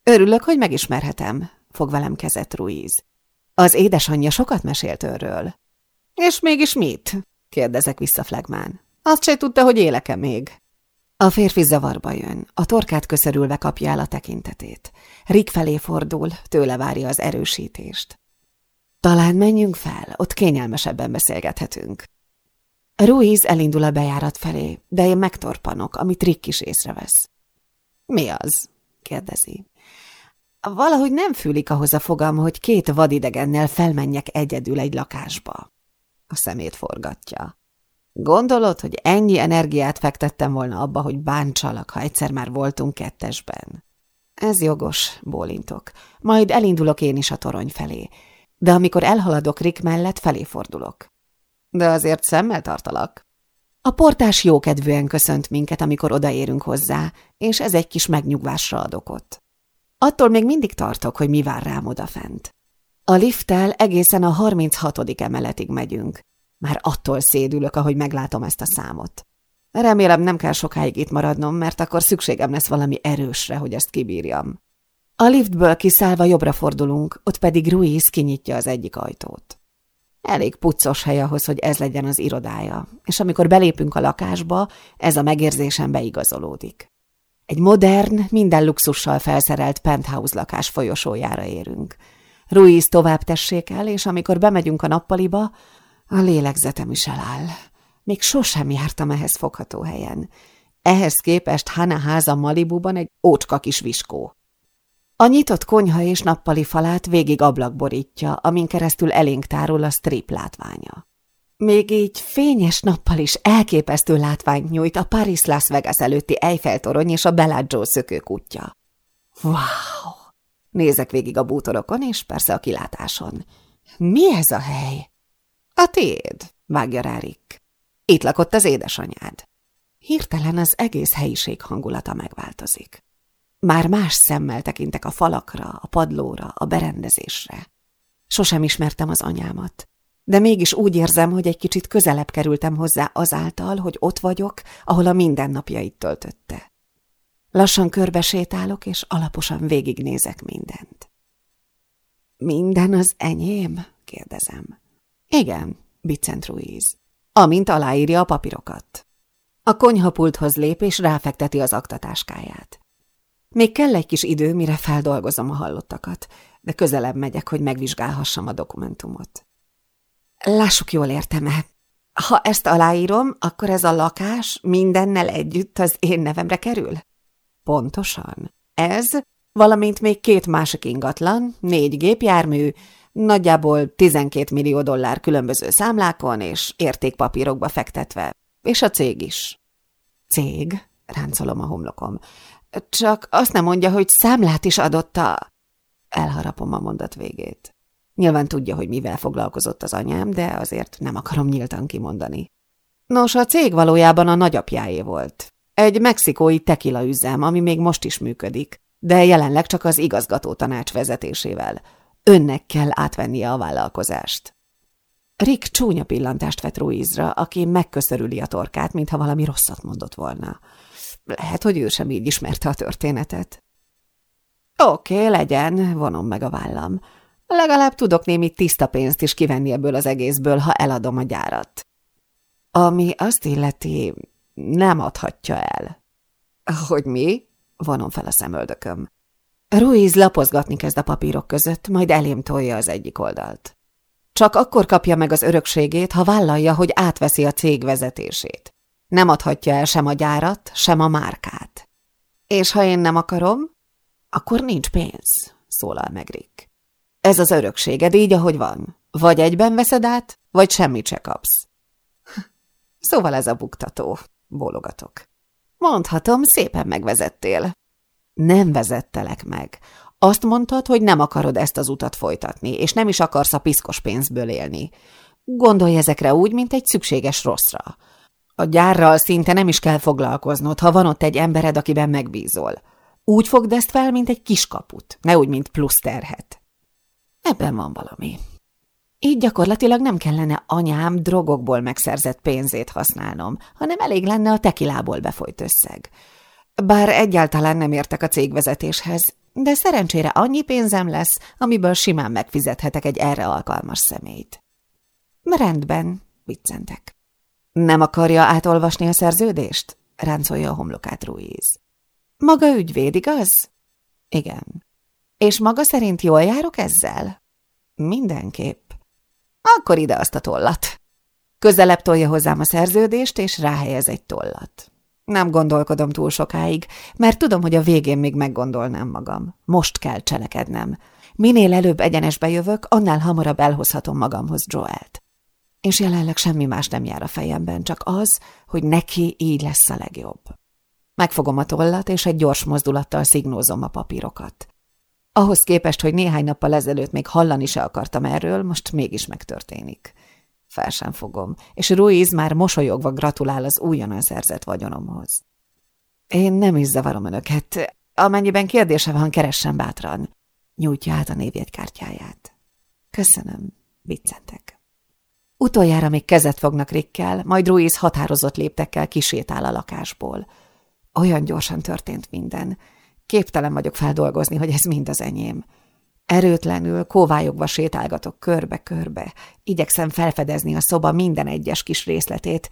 Örülök, hogy megismerhetem, fog velem kezet Ruiz. Az édesanyja sokat mesélt őről. És mégis mit? kérdezek vissza Flagmán. Azt se tudta, hogy éleke még. A férfi zavarba jön, a torkát köszörülve kapja el a tekintetét. Rick felé fordul, tőle várja az erősítést. Talán menjünk fel, ott kényelmesebben beszélgethetünk. Ruiz elindul a bejárat felé, de én megtorpanok, amit Rick is észrevesz. Mi az? kérdezi. Valahogy nem fűlik ahhoz a fogam, hogy két vadidegennel felmenjek egyedül egy lakásba. A szemét forgatja. Gondolod, hogy ennyi energiát fektettem volna abba, hogy bántsalak, ha egyszer már voltunk kettesben? Ez jogos, bólintok. Majd elindulok én is a torony felé. De amikor elhaladok Rick mellett, felé fordulok. De azért szemmel tartalak. A portás jókedvűen köszönt minket, amikor odaérünk hozzá, és ez egy kis megnyugvásra ad okot. Attól még mindig tartok, hogy mi vár rám odafent. A lifttel egészen a 36. emeletig megyünk. Már attól szédülök, ahogy meglátom ezt a számot. Remélem nem kell sokáig itt maradnom, mert akkor szükségem lesz valami erősre, hogy ezt kibírjam. A liftből kiszállva jobbra fordulunk, ott pedig Ruiz kinyitja az egyik ajtót. Elég puccos hely ahhoz, hogy ez legyen az irodája, és amikor belépünk a lakásba, ez a megérzésem beigazolódik. Egy modern, minden luxussal felszerelt penthouse lakás folyosójára érünk. Ruiz tovább tessék el, és amikor bemegyünk a nappaliba, a lélegzetem is eláll. Még sosem jártam ehhez fogható helyen. Ehhez képest Hana háza Malibuban egy ócska kis viskó. A nyitott konyha és nappali falát végig ablak borítja, amin keresztül elénk tárul a strip látványa. Még így fényes nappal is elképesztő látványt nyújt a Paris Las Vegas előtti Eiffel-torony és a Bellagio szökőkutya. Wow! Nézek végig a bútorokon, és persze a kilátáson. Mi ez a hely? A tiéd, vágja rá Rick. Itt lakott az édesanyád. Hirtelen az egész helyiség hangulata megváltozik. Már más szemmel tekintek a falakra, a padlóra, a berendezésre. Sosem ismertem az anyámat, de mégis úgy érzem, hogy egy kicsit közelebb kerültem hozzá azáltal, hogy ott vagyok, ahol a mindennapjait töltötte. Lassan körbesétálok, és alaposan végignézek mindent. Minden az enyém? kérdezem. Igen, Bicent Ruiz. Amint aláírja a papírokat. A konyhapulthoz lép, és ráfekteti az aktatáskáját. Még kell egy kis idő, mire feldolgozom a hallottakat, de közelebb megyek, hogy megvizsgálhassam a dokumentumot. Lássuk, jól értem-e. Ha ezt aláírom, akkor ez a lakás mindennel együtt az én nevemre kerül? Pontosan. Ez, valamint még két másik ingatlan, négy gépjármű, nagyjából 12 millió dollár különböző számlákon és értékpapírokba fektetve. És a cég is. Cég? Ráncolom a homlokom. Csak azt nem mondja, hogy számlát is adott a... Elharapom a mondat végét. Nyilván tudja, hogy mivel foglalkozott az anyám, de azért nem akarom nyíltan kimondani. Nos, a cég valójában a nagyapjáé volt. Egy mexikói tekila üzem, ami még most is működik, de jelenleg csak az igazgató tanács vezetésével. Önnek kell átvennie a vállalkozást. Rick csúnya pillantást vett Ruizra, aki megköszörüli a torkát, mintha valami rosszat mondott volna. Lehet, hogy ő sem így ismerte a történetet. Oké, legyen, vonom meg a vállam. Legalább tudok némi tiszta pénzt is kivenni ebből az egészből, ha eladom a gyárat. Ami azt illeti, nem adhatja el. Hogy mi? Vonom fel a szemöldököm. Ruiz lapozgatni kezd a papírok között, majd elém tolja az egyik oldalt. Csak akkor kapja meg az örökségét, ha vállalja, hogy átveszi a cég vezetését. Nem adhatja el sem a gyárat, sem a márkát. És ha én nem akarom, akkor nincs pénz, szólal meg Rick. Ez az örökséged így, ahogy van. Vagy egyben veszed át, vagy semmit se kapsz. Szóval ez a buktató, bólogatok. Mondhatom, szépen megvezettél. Nem vezettelek meg. Azt mondtad, hogy nem akarod ezt az utat folytatni, és nem is akarsz a piszkos pénzből élni. Gondolj ezekre úgy, mint egy szükséges rosszra. A gyárral szinte nem is kell foglalkoznod, ha van ott egy embered, akiben megbízol. Úgy fogd ezt fel, mint egy kiskaput, ne úgy, mint plusz terhet. Ebben van valami. Így gyakorlatilag nem kellene anyám drogokból megszerzett pénzét használnom, hanem elég lenne a tekilából befolyt összeg. Bár egyáltalán nem értek a cégvezetéshez, de szerencsére annyi pénzem lesz, amiből simán megfizethetek egy erre alkalmas személyt. Rendben, viccentek. Nem akarja átolvasni a szerződést? Ráncolja a homlokát Ruiz. Maga ügyvéd, igaz? Igen. És maga szerint jól járok ezzel? Mindenképp. Akkor ide azt a tollat. Közelebb tolja hozzám a szerződést, és ráhelyez egy tollat. Nem gondolkodom túl sokáig, mert tudom, hogy a végén még meggondolnám magam. Most kell cselekednem. Minél előbb egyenesbe jövök, annál hamarabb elhozhatom magamhoz Joelt. És jelenleg semmi más nem jár a fejemben, csak az, hogy neki így lesz a legjobb. Megfogom a tollat, és egy gyors mozdulattal szignózom a papírokat. Ahhoz képest, hogy néhány nappal ezelőtt még hallani se akartam erről, most mégis megtörténik. Fel sem fogom, és Ruiz már mosolyogva gratulál az újonnan szerzett vagyonomhoz. Én nem is zavarom önöket. Amennyiben kérdése van, keressen bátran. Nyújtja át a névjegykártyáját. Köszönöm, viccentek. Utoljára még kezet fognak Rikkel, majd Ruiz határozott léptekkel kisétál a lakásból. Olyan gyorsan történt minden. Képtelen vagyok feldolgozni, hogy ez mind az enyém. Erőtlenül, kóvályogva sétálgatok körbe-körbe, igyekszem felfedezni a szoba minden egyes kis részletét,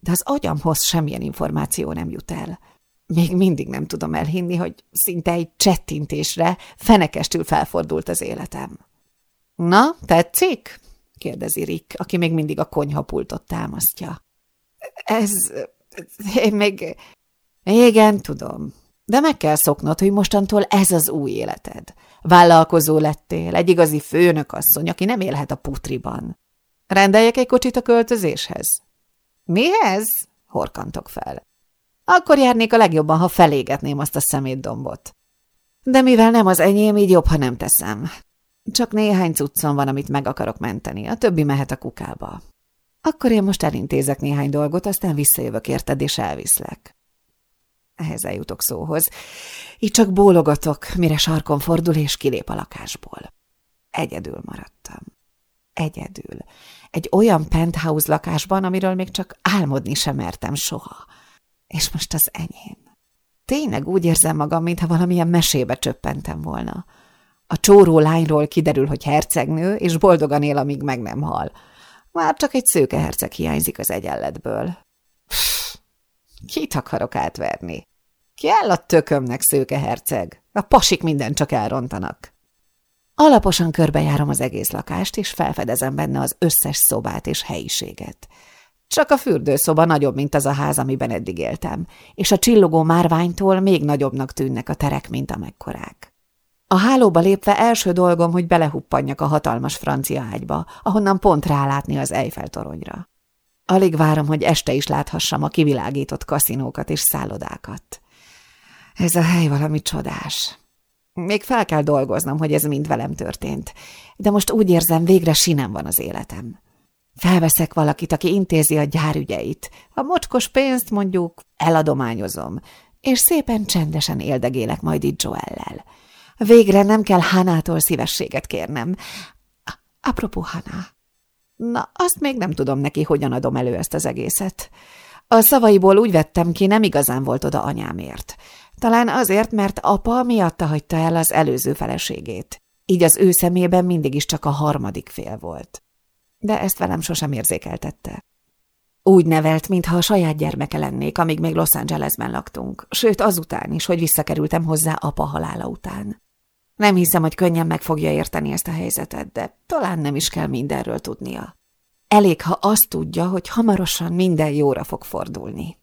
de az agyamhoz semmilyen információ nem jut el. Még mindig nem tudom elhinni, hogy szinte egy csettintésre fenekestül felfordult az életem. – Na, tetszik? – kérdezi Rick, aki még mindig a konyhapultot támasztja. – Ez... én még... Igen, tudom. De meg kell szoknod, hogy mostantól ez az új életed. Vállalkozó lettél, egy igazi főnökasszony, aki nem élhet a putriban. Rendeljek egy kocsit a költözéshez? Mihez? Horkantok fel. Akkor járnék a legjobban, ha felégetném azt a szemétdombot. De mivel nem az enyém, így jobb, ha nem teszem. Csak néhány cuccom van, amit meg akarok menteni, a többi mehet a kukába. Akkor én most elintézek néhány dolgot, aztán visszajövök érted, és elviszlek. Ehhez eljutok szóhoz. Így csak bólogatok, mire sarkon fordul és kilép a lakásból. Egyedül maradtam. Egyedül. Egy olyan penthouse lakásban, amiről még csak álmodni sem mertem soha. És most az enyém. Tényleg úgy érzem magam, mintha valamilyen mesébe csöppentem volna. A csóró lányról kiderül, hogy hercegnő, és boldogan él, amíg meg nem hal. Már csak egy szőke herceg hiányzik az egyenletből. Pff, kit akarok átverni? Kell a tökömnek, szőke herceg. A pasik minden csak elrontanak. Alaposan körbejárom az egész lakást, és felfedezem benne az összes szobát és helyiséget. Csak a fürdőszoba nagyobb, mint az a ház, amiben eddig éltem, és a csillogó márványtól még nagyobbnak tűnnek a terek, mint amekkorák. A hálóba lépve első dolgom, hogy belehuppanjak a hatalmas francia ágyba, ahonnan pont rálátni az Eiffel toronyra. Alig várom, hogy este is láthassam a kivilágított kaszinókat és szállodákat. Ez a hely valami csodás. Még fel kell dolgoznom, hogy ez mind velem történt, de most úgy érzem, végre sinem van az életem. Felveszek valakit, aki intézi a gyárügyeit. A mocskos pénzt mondjuk eladományozom, és szépen csendesen éldegélek majd itt Joellel. Végre nem kell Hanától szívességet kérnem. Apropó Hana. Na, azt még nem tudom neki, hogyan adom elő ezt az egészet. A szavaiból úgy vettem ki, nem igazán volt oda anyámért. Talán azért, mert apa miatta hagyta el az előző feleségét. Így az ő szemében mindig is csak a harmadik fél volt. De ezt velem sosem érzékeltette. Úgy nevelt, mintha a saját gyermeke lennék, amíg még Los Angelesben laktunk, sőt azután is, hogy visszakerültem hozzá apa halála után. Nem hiszem, hogy könnyen meg fogja érteni ezt a helyzetet, de talán nem is kell mindenről tudnia. Elég, ha azt tudja, hogy hamarosan minden jóra fog fordulni.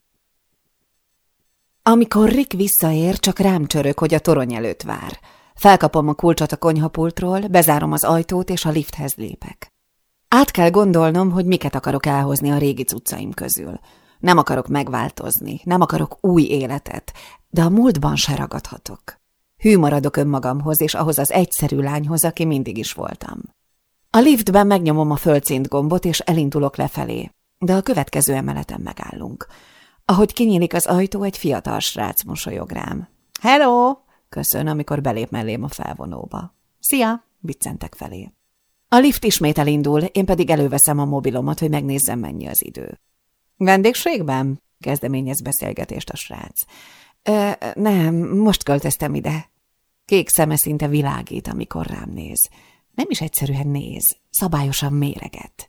Amikor Rick visszaér, csak rám csörök, hogy a torony előtt vár. Felkapom a kulcsot a konyhapultról, bezárom az ajtót, és a lifthez lépek. Át kell gondolnom, hogy miket akarok elhozni a régi cuccaim közül. Nem akarok megváltozni, nem akarok új életet, de a múltban se ragadhatok. Hű maradok önmagamhoz, és ahhoz az egyszerű lányhoz, aki mindig is voltam. A liftben megnyomom a földszint gombot, és elindulok lefelé, de a következő emeleten megállunk. Ahogy kinyílik az ajtó, egy fiatal srác mosolyog rám. – Hello! – köszön, amikor belép mellém a felvonóba. – Szia! – biccentek felé. A lift ismét elindul, én pedig előveszem a mobilomat, hogy megnézzem, mennyi az idő. – Vendégségben? – kezdeményez beszélgetést a srác. Ö, – Nem, most költöztem ide. Kék szeme szinte világít, amikor rám néz. Nem is egyszerűen néz, szabályosan méreget.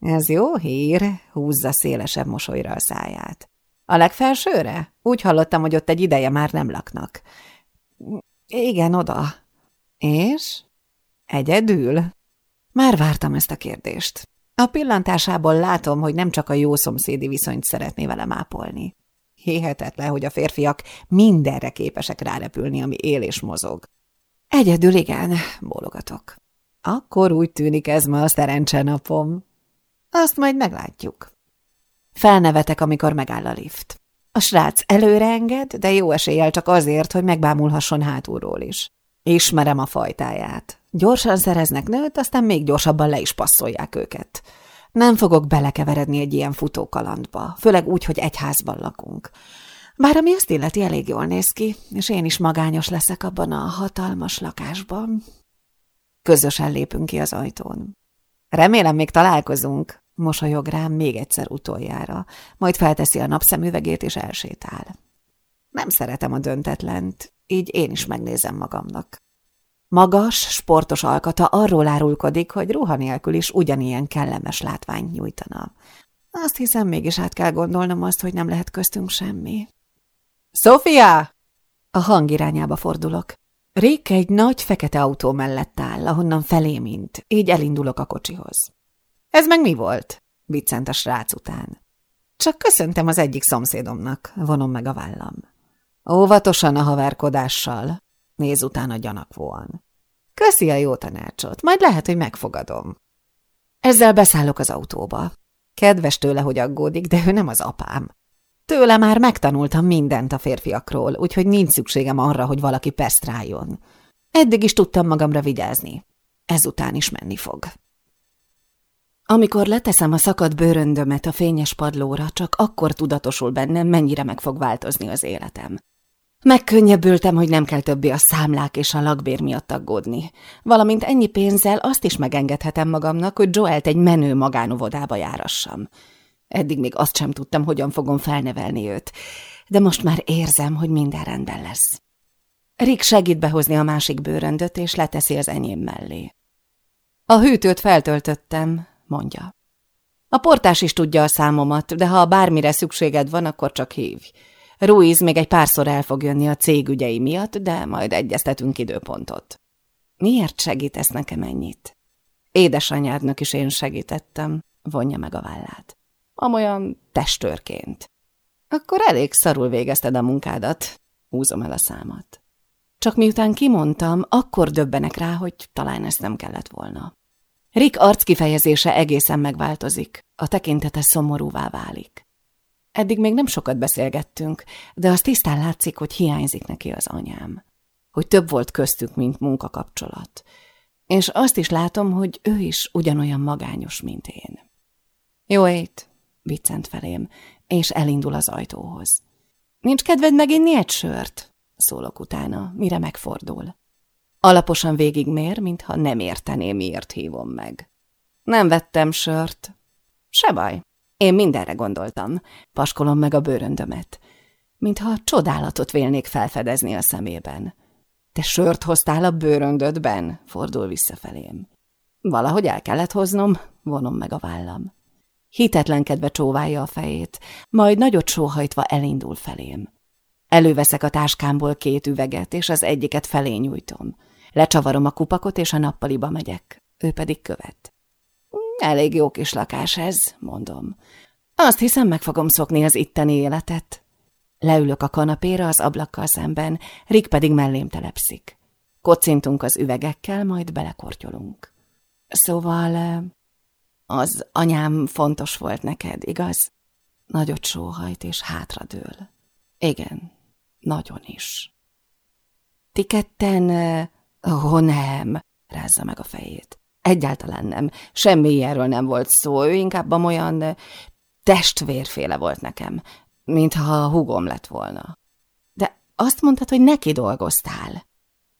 Ez jó hír, húzza szélesebb mosolyra a száját. A legfelsőre? Úgy hallottam, hogy ott egy ideje már nem laknak. Igen, oda. És? Egyedül? Már vártam ezt a kérdést. A pillantásából látom, hogy nem csak a jó szomszédi viszonyt szeretné velem ápolni. Hihetetlen, hogy a férfiak mindenre képesek rárepülni, ami él és mozog. Egyedül igen, bólogatok. Akkor úgy tűnik ez ma a szerencse napom. Azt majd meglátjuk. Felnevetek, amikor megáll a lift. A srác előre enged, de jó eséllyel csak azért, hogy megbámulhasson hátulról is. Ismerem a fajtáját. Gyorsan szereznek nőt, aztán még gyorsabban le is passzolják őket. Nem fogok belekeveredni egy ilyen futókalandba, főleg úgy, hogy egy házban lakunk. Bár ami ezt illeti elég jól néz ki, és én is magányos leszek abban a hatalmas lakásban. Közösen lépünk ki az ajtón. Remélem, még találkozunk, Mosolyog rám még egyszer utoljára, majd felteszi a napszemüvegét és elsétál. Nem szeretem a döntetlent, így én is megnézem magamnak. Magas, sportos alkata arról árulkodik, hogy ruha nélkül is ugyanilyen kellemes látványt nyújtana. Azt hiszem, mégis át kell gondolnom azt, hogy nem lehet köztünk semmi. Sofia! A hang irányába fordulok. Rick egy nagy fekete autó mellett áll, ahonnan felé mint, így elindulok a kocsihoz. Ez meg mi volt? Viccent a srác után. Csak köszöntem az egyik szomszédomnak, vonom meg a vállam. Óvatosan a haverkodással, néz utána gyanakvóan. Köszi a jó tanácsot, majd lehet, hogy megfogadom. Ezzel beszállok az autóba. Kedves tőle, hogy aggódik, de ő nem az apám. Tőle már megtanultam mindent a férfiakról, úgyhogy nincs szükségem arra, hogy valaki pesztráljon. Eddig is tudtam magamra vigyázni. Ezután is menni fog. Amikor leteszem a szakadt bőröndömet a fényes padlóra, csak akkor tudatosul bennem, mennyire meg fog változni az életem. Megkönnyebbültem, hogy nem kell többé a számlák és a lakbér miatt aggódni. Valamint ennyi pénzzel azt is megengedhetem magamnak, hogy Joelt egy menő magánovodába járassam. Eddig még azt sem tudtam, hogyan fogom felnevelni őt, de most már érzem, hogy minden rendben lesz. Rick segít behozni a másik bőröndöt, és leteszi az enyém mellé. A hűtőt feltöltöttem, mondja. A portás is tudja a számomat, de ha bármire szükséged van, akkor csak hívj. Ruiz még egy párszor el fog jönni a cég ügyei miatt, de majd egyeztetünk időpontot. Miért segítesz nekem ennyit? Édesanyádnak is én segítettem, vonja meg a vállát. Amolyan testőrként. Akkor elég szarul végezted a munkádat, húzom el a számat. Csak miután kimondtam, akkor döbbenek rá, hogy talán ezt nem kellett volna. Rick arckifejezése egészen megváltozik, a tekintete szomorúvá válik. Eddig még nem sokat beszélgettünk, de az tisztán látszik, hogy hiányzik neki az anyám. Hogy több volt köztük, mint munkakapcsolat. És azt is látom, hogy ő is ugyanolyan magányos, mint én. Jó ét, viccent felém, és elindul az ajtóhoz. Nincs kedved meginni egy sört? Szólok utána, mire megfordul. Alaposan végigmér, mintha nem értené, miért hívom meg. Nem vettem sört. Se baj, én mindenre gondoltam. Paskolom meg a bőröndömet. Mintha csodálatot vélnék felfedezni a szemében. Te sört hoztál a bőröndödben? Fordul visszafelém. Valahogy el kellett hoznom, vonom meg a vállam. Hitetlenkedve csóválja a fejét, majd nagyot sóhajtva elindul felém. Előveszek a táskámból két üveget, és az egyiket felé nyújtom. Lecsavarom a kupakot, és a nappaliba megyek. Ő pedig követ. Elég jó kis lakás ez, mondom. Azt hiszem, meg fogom szokni az itteni életet. Leülök a kanapéra az ablakkal szemben, Rick pedig mellém telepszik. Kocintunk az üvegekkel, majd belekortyolunk. Szóval az anyám fontos volt neked, igaz? Nagyot sóhajt és hátradől. Igen, nagyon is. Ti ketten... Ó, oh, nem, rázza meg a fejét. Egyáltalán nem. Semmi ilyenről nem volt szó. Ő inkább olyan testvérféle volt nekem, mintha a hugom lett volna. De azt mondtad, hogy neki dolgoztál.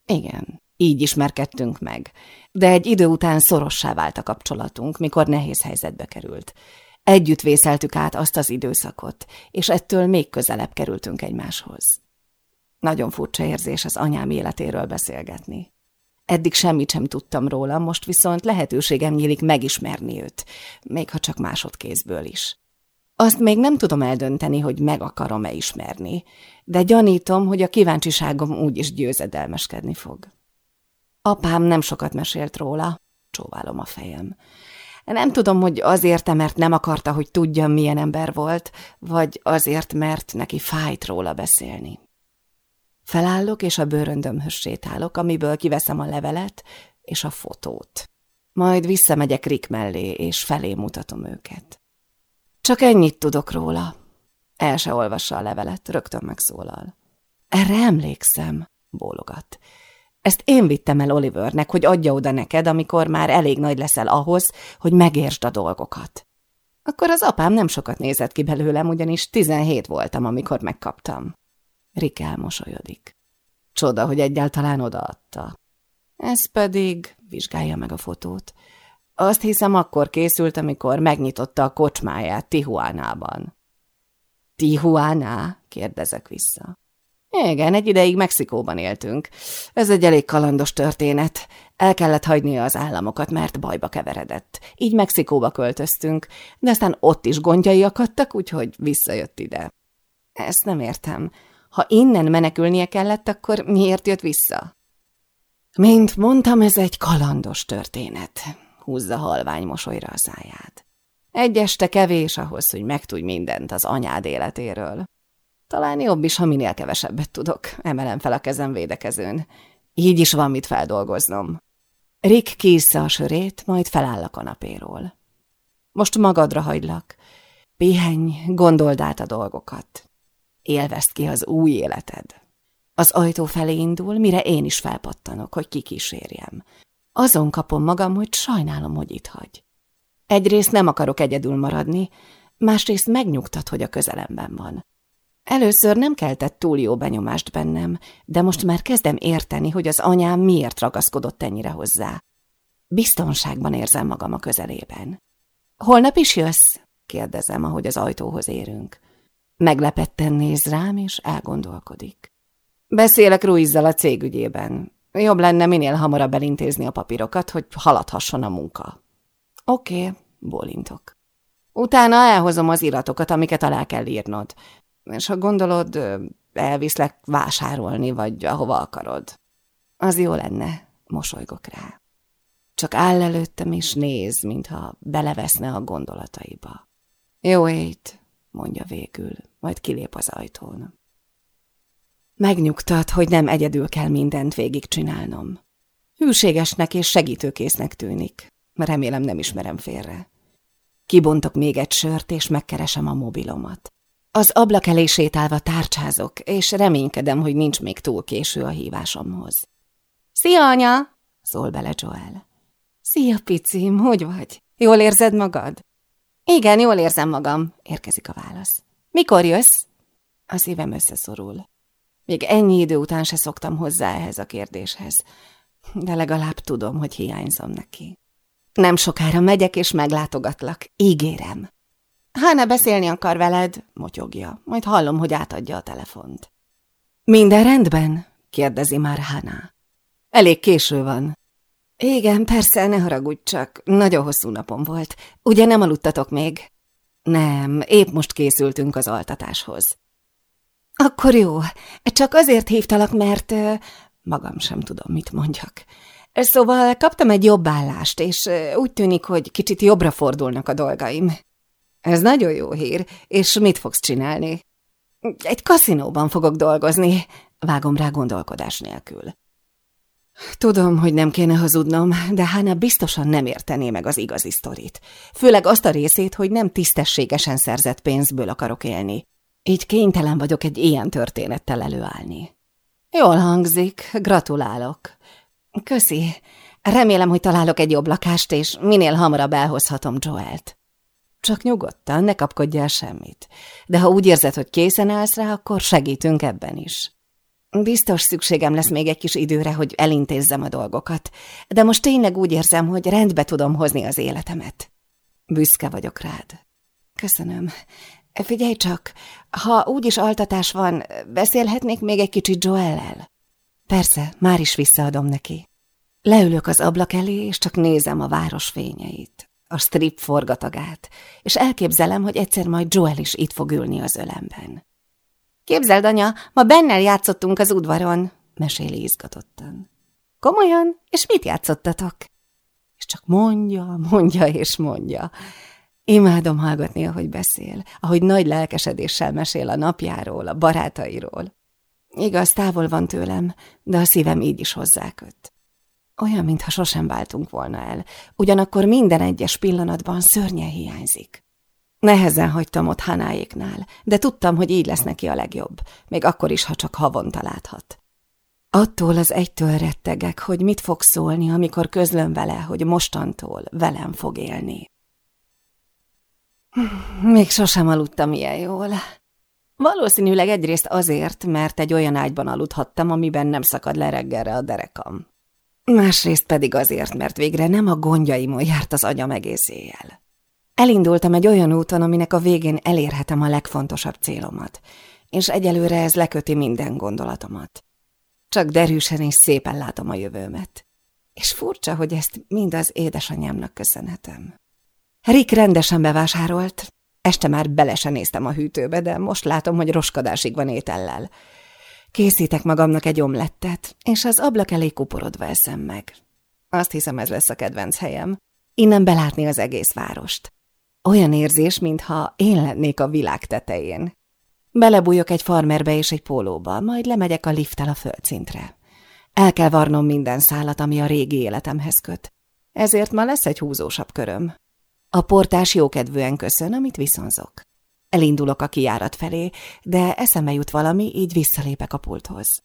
Igen, így ismerkedtünk meg. De egy idő után szorossá vált a kapcsolatunk, mikor nehéz helyzetbe került. Együtt vészeltük át azt az időszakot, és ettől még közelebb kerültünk egymáshoz. Nagyon furcsa érzés az anyám életéről beszélgetni. Eddig semmit sem tudtam róla, most viszont lehetőségem nyílik megismerni őt, még ha csak másodkézből is. Azt még nem tudom eldönteni, hogy meg akarom-e ismerni, de gyanítom, hogy a kíváncsiságom úgyis győzedelmeskedni fog. Apám nem sokat mesélt róla, csóválom a fejem. Nem tudom, hogy azért mert nem akarta, hogy tudjam, milyen ember volt, vagy azért, mert neki fájt róla beszélni. Felállok, és a bőröndömhöz sétálok, amiből kiveszem a levelet és a fotót. Majd visszamegyek Rick mellé, és felé mutatom őket. Csak ennyit tudok róla. El se olvassa a levelet, rögtön megszólal. Erre emlékszem, bólogat. Ezt én vittem el Olivernek, hogy adja oda neked, amikor már elég nagy leszel ahhoz, hogy megértsd a dolgokat. Akkor az apám nem sokat nézett ki belőlem, ugyanis 17 voltam, amikor megkaptam. Rick elmosolyodik. Csoda, hogy egyáltalán odaadta. Ez pedig, vizsgálja meg a fotót, azt hiszem akkor készült, amikor megnyitotta a kocsmáját Tijuánában. Tijuana? kérdezek vissza. Igen, egy ideig Mexikóban éltünk. Ez egy elég kalandos történet. El kellett hagynia az államokat, mert bajba keveredett. Így Mexikóba költöztünk, de aztán ott is gondjai akadtak, úgyhogy visszajött ide. Ezt nem értem. Ha innen menekülnie kellett, akkor miért jött vissza? Mint mondtam, ez egy kalandos történet. Húzza halvány mosolyra a száját. Egy este kevés ahhoz, hogy megtudj mindent az anyád életéről. Talán jobb is, ha minél kevesebbet tudok. Emelem fel a kezem védekezőn. Így is van mit feldolgoznom. Rick készsze a sörét, majd feláll a kanapéról. Most magadra hagylak. Pihenj, gondold át a dolgokat. Élvezd ki az új életed. Az ajtó felé indul, mire én is felpattanok, hogy kikísérjem. Azon kapom magam, hogy sajnálom, hogy itt hagy. Egyrészt nem akarok egyedül maradni, másrészt megnyugtat, hogy a közelemben van. Először nem keltett túl jó benyomást bennem, de most már kezdem érteni, hogy az anyám miért ragaszkodott ennyire hozzá. Biztonságban érzem magam a közelében. Holnap is jössz? kérdezem, ahogy az ajtóhoz érünk. Meglepetten néz rám, és elgondolkodik. Beszélek Ruizzal a cégügyében. Jobb lenne minél hamarabb elintézni a papírokat, hogy haladhasson a munka. Oké, okay, bólintok. Utána elhozom az iratokat, amiket alá kell írnod. és ha gondolod, elviszlek vásárolni, vagy ahova akarod. Az jó lenne, mosolygok rá. Csak áll előttem és néz, mintha beleveszne a gondolataiba. Jó ét, mondja végül, majd kilép az ajtón. Megnyugtat, hogy nem egyedül kell mindent végigcsinálnom. Hűségesnek és segítőkésznek tűnik. Remélem nem ismerem félre. Kibontok még egy sört, és megkeresem a mobilomat. Az ablak elé sétálva tárcsázok, és reménykedem, hogy nincs még túl késő a hívásomhoz. Szia, anya! szól bele Joel. Szia, picim, hogy vagy? Jól érzed magad? Igen, jól érzem magam, érkezik a válasz. Mikor jössz? A szívem összeszorul. Még ennyi idő után se szoktam hozzá ehhez a kérdéshez, de legalább tudom, hogy hiányzom neki. Nem sokára megyek és meglátogatlak, ígérem. Hána beszélni akar veled, motyogja, majd hallom, hogy átadja a telefont. Minden rendben? kérdezi már Hána. Elég késő van. Igen, persze, ne haragudj csak, nagyon hosszú napom volt. Ugye nem aludtatok még? Nem, épp most készültünk az altatáshoz. Akkor jó, csak azért hívtalak, mert... Magam sem tudom, mit mondjak. Szóval kaptam egy jobb állást, és úgy tűnik, hogy kicsit jobbra fordulnak a dolgaim. Ez nagyon jó hír, és mit fogsz csinálni? Egy kaszinóban fogok dolgozni, vágom rá gondolkodás nélkül. Tudom, hogy nem kéne hazudnom, de Hána biztosan nem értené meg az igazi sztorit. Főleg azt a részét, hogy nem tisztességesen szerzett pénzből akarok élni. Így kénytelen vagyok egy ilyen történettel előállni. Jól hangzik, gratulálok. Köszi. Remélem, hogy találok egy jobb lakást, és minél hamarabb elhozhatom Joelt. Csak nyugodtan, ne kapkodj el semmit. De ha úgy érzed, hogy készen állsz rá, akkor segítünk ebben is. Biztos szükségem lesz még egy kis időre, hogy elintézzem a dolgokat, de most tényleg úgy érzem, hogy rendbe tudom hozni az életemet. Büszke vagyok rád. Köszönöm. Figyelj csak, ha úgyis altatás van, beszélhetnék még egy kicsit Joellel? Persze, már is visszaadom neki. Leülök az ablak elé, és csak nézem a város fényeit, a strip forgatagát, és elképzelem, hogy egyszer majd Joel is itt fog ülni az ölemben. Képzeld, anya, ma bennel játszottunk az udvaron, meséli izgatottan. Komolyan? És mit játszottatok? És csak mondja, mondja és mondja. Imádom hallgatni, ahogy beszél, ahogy nagy lelkesedéssel mesél a napjáról, a barátairól. Igaz, távol van tőlem, de a szívem így is hozzáköt. Olyan, mintha sosem váltunk volna el, ugyanakkor minden egyes pillanatban szörnyen hiányzik. Nehezen hagytam ott Hanáéknál, de tudtam, hogy így lesz neki a legjobb, még akkor is, ha csak havonta láthat. Attól az egytől rettegek, hogy mit fog szólni, amikor közlöm vele, hogy mostantól velem fog élni. Még sosem aludtam ilyen jól. Valószínűleg egyrészt azért, mert egy olyan ágyban aludhattam, amiben nem szakad le reggelre a derekam. Másrészt pedig azért, mert végre nem a gondjaimon járt az agyam egész éjjel. Elindultam egy olyan úton, aminek a végén elérhetem a legfontosabb célomat, és egyelőre ez leköti minden gondolatomat. Csak derűsen és szépen látom a jövőmet. És furcsa, hogy ezt mind az édesanyámnak köszönhetem. Rick rendesen bevásárolt. Este már bele se néztem a hűtőbe, de most látom, hogy roskadásig van étellel. Készítek magamnak egy omlettet, és az ablak elé kuporodva eszem meg. Azt hiszem, ez lesz a kedvenc helyem. Innen belátni az egész várost. Olyan érzés, mintha én lennék a világ tetején. Belebújok egy farmerbe és egy pólóba, majd lemegyek a lifttel a földszintre. El kell varnom minden szálat, ami a régi életemhez köt. Ezért ma lesz egy húzósabb köröm. A portás jókedvűen köszön, amit viszonzok. Elindulok a kijárat felé, de eszembe jut valami, így visszalépek a pulthoz.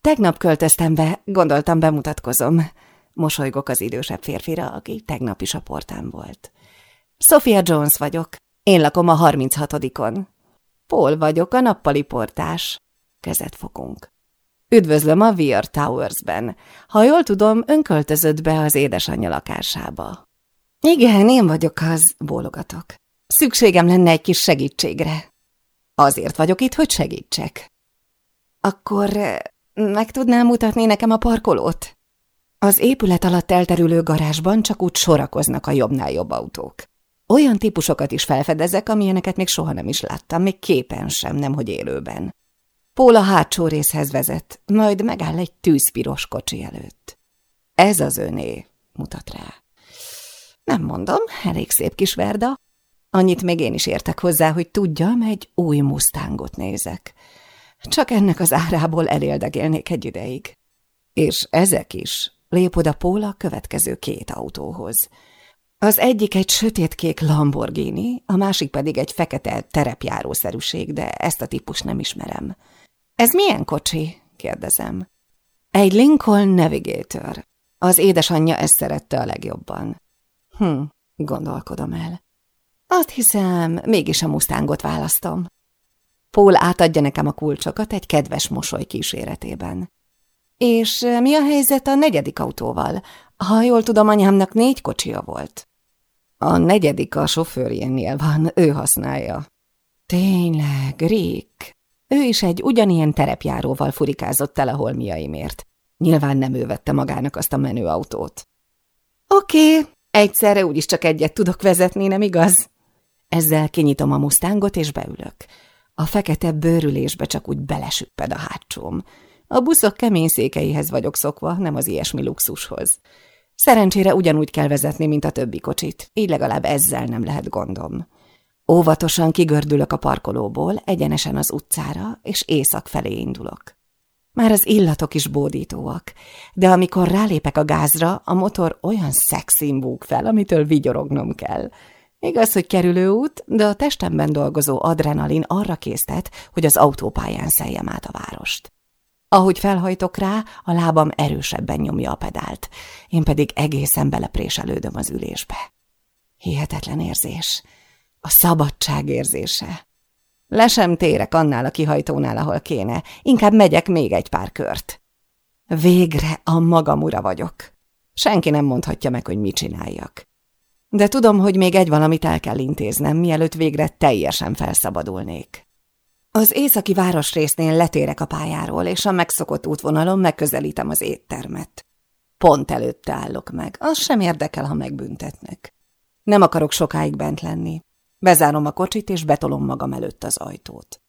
Tegnap költöztem be, gondoltam bemutatkozom. Mosolygok az idősebb férfira, aki tegnap is a portán volt. Sophia Jones vagyok. Én lakom a 36-on. Paul vagyok, a nappali portás. Kezet fogunk. Üdvözlöm a Weir Towers-ben. Ha jól tudom, ön költözött be az édesanyja lakásába. Igen, én vagyok az, bólogatok. Szükségem lenne egy kis segítségre. Azért vagyok itt, hogy segítsek. Akkor eh, meg tudnál mutatni nekem a parkolót? Az épület alatt elterülő garázsban csak úgy sorakoznak a jobbnál jobb autók. Olyan típusokat is felfedezek, amilyeneket még soha nem is láttam, még képen sem, nemhogy élőben. Pól a hátsó részhez vezet, majd megáll egy tűzpiros kocsi előtt. Ez az öné, mutat rá. Nem mondom, elég szép kis verda. Annyit még én is értek hozzá, hogy tudjam, egy új mustángot nézek. Csak ennek az árából eléldegélnék egy ideig. És ezek is, lép oda Póla következő két autóhoz. Az egyik egy sötétkék Lamborghini, a másik pedig egy fekete terepjárószerűség, de ezt a típus nem ismerem. Ez milyen kocsi? kérdezem. Egy Lincoln Navigator. Az édesanyja ezt szerette a legjobban. Hm, gondolkodom el. Azt hiszem, mégis a Mustangot választom. Paul átadja nekem a kulcsokat egy kedves mosoly kíséretében. És mi a helyzet a negyedik autóval? Ha jól tudom, anyámnak négy kocsia volt. A negyedik a sofőrjénél van, ő használja. Tényleg, Rick. Ő is egy ugyanilyen terepjáróval furikázott el a holmiaimért. Nyilván nem ő vette magának azt a menő autót. Oké, okay, egyszerre úgyis csak egyet tudok vezetni, nem igaz? Ezzel kinyitom a mustángot és beülök. A fekete bőrülésbe csak úgy belesüpped a hátsóm. A buszok kemény székeihez vagyok szokva, nem az ilyesmi luxushoz. Szerencsére ugyanúgy kell vezetni, mint a többi kocsit, így legalább ezzel nem lehet gondom. Óvatosan kigördülök a parkolóból, egyenesen az utcára, és észak felé indulok. Már az illatok is bódítóak, de amikor rálépek a gázra, a motor olyan szexin búg fel, amitől vigyorognom kell. Igaz, hogy kerülő út, de a testemben dolgozó adrenalin arra késztet, hogy az autópályán szeljem át a várost. Ahogy felhajtok rá, a lábam erősebben nyomja a pedált, én pedig egészen belepréselődöm az ülésbe. Hihetetlen érzés. A szabadság érzése. Le sem térek annál a kihajtónál, ahol kéne, inkább megyek még egy pár kört. Végre a magam ura vagyok. Senki nem mondhatja meg, hogy mit csináljak. De tudom, hogy még egy valamit el kell intéznem, mielőtt végre teljesen felszabadulnék. Az északi városrésznél letérek a pályáról, és a megszokott útvonalon megközelítem az éttermet. Pont előtte állok meg, az sem érdekel, ha megbüntetnek. Nem akarok sokáig bent lenni. Bezárom a kocsit, és betolom magam előtt az ajtót.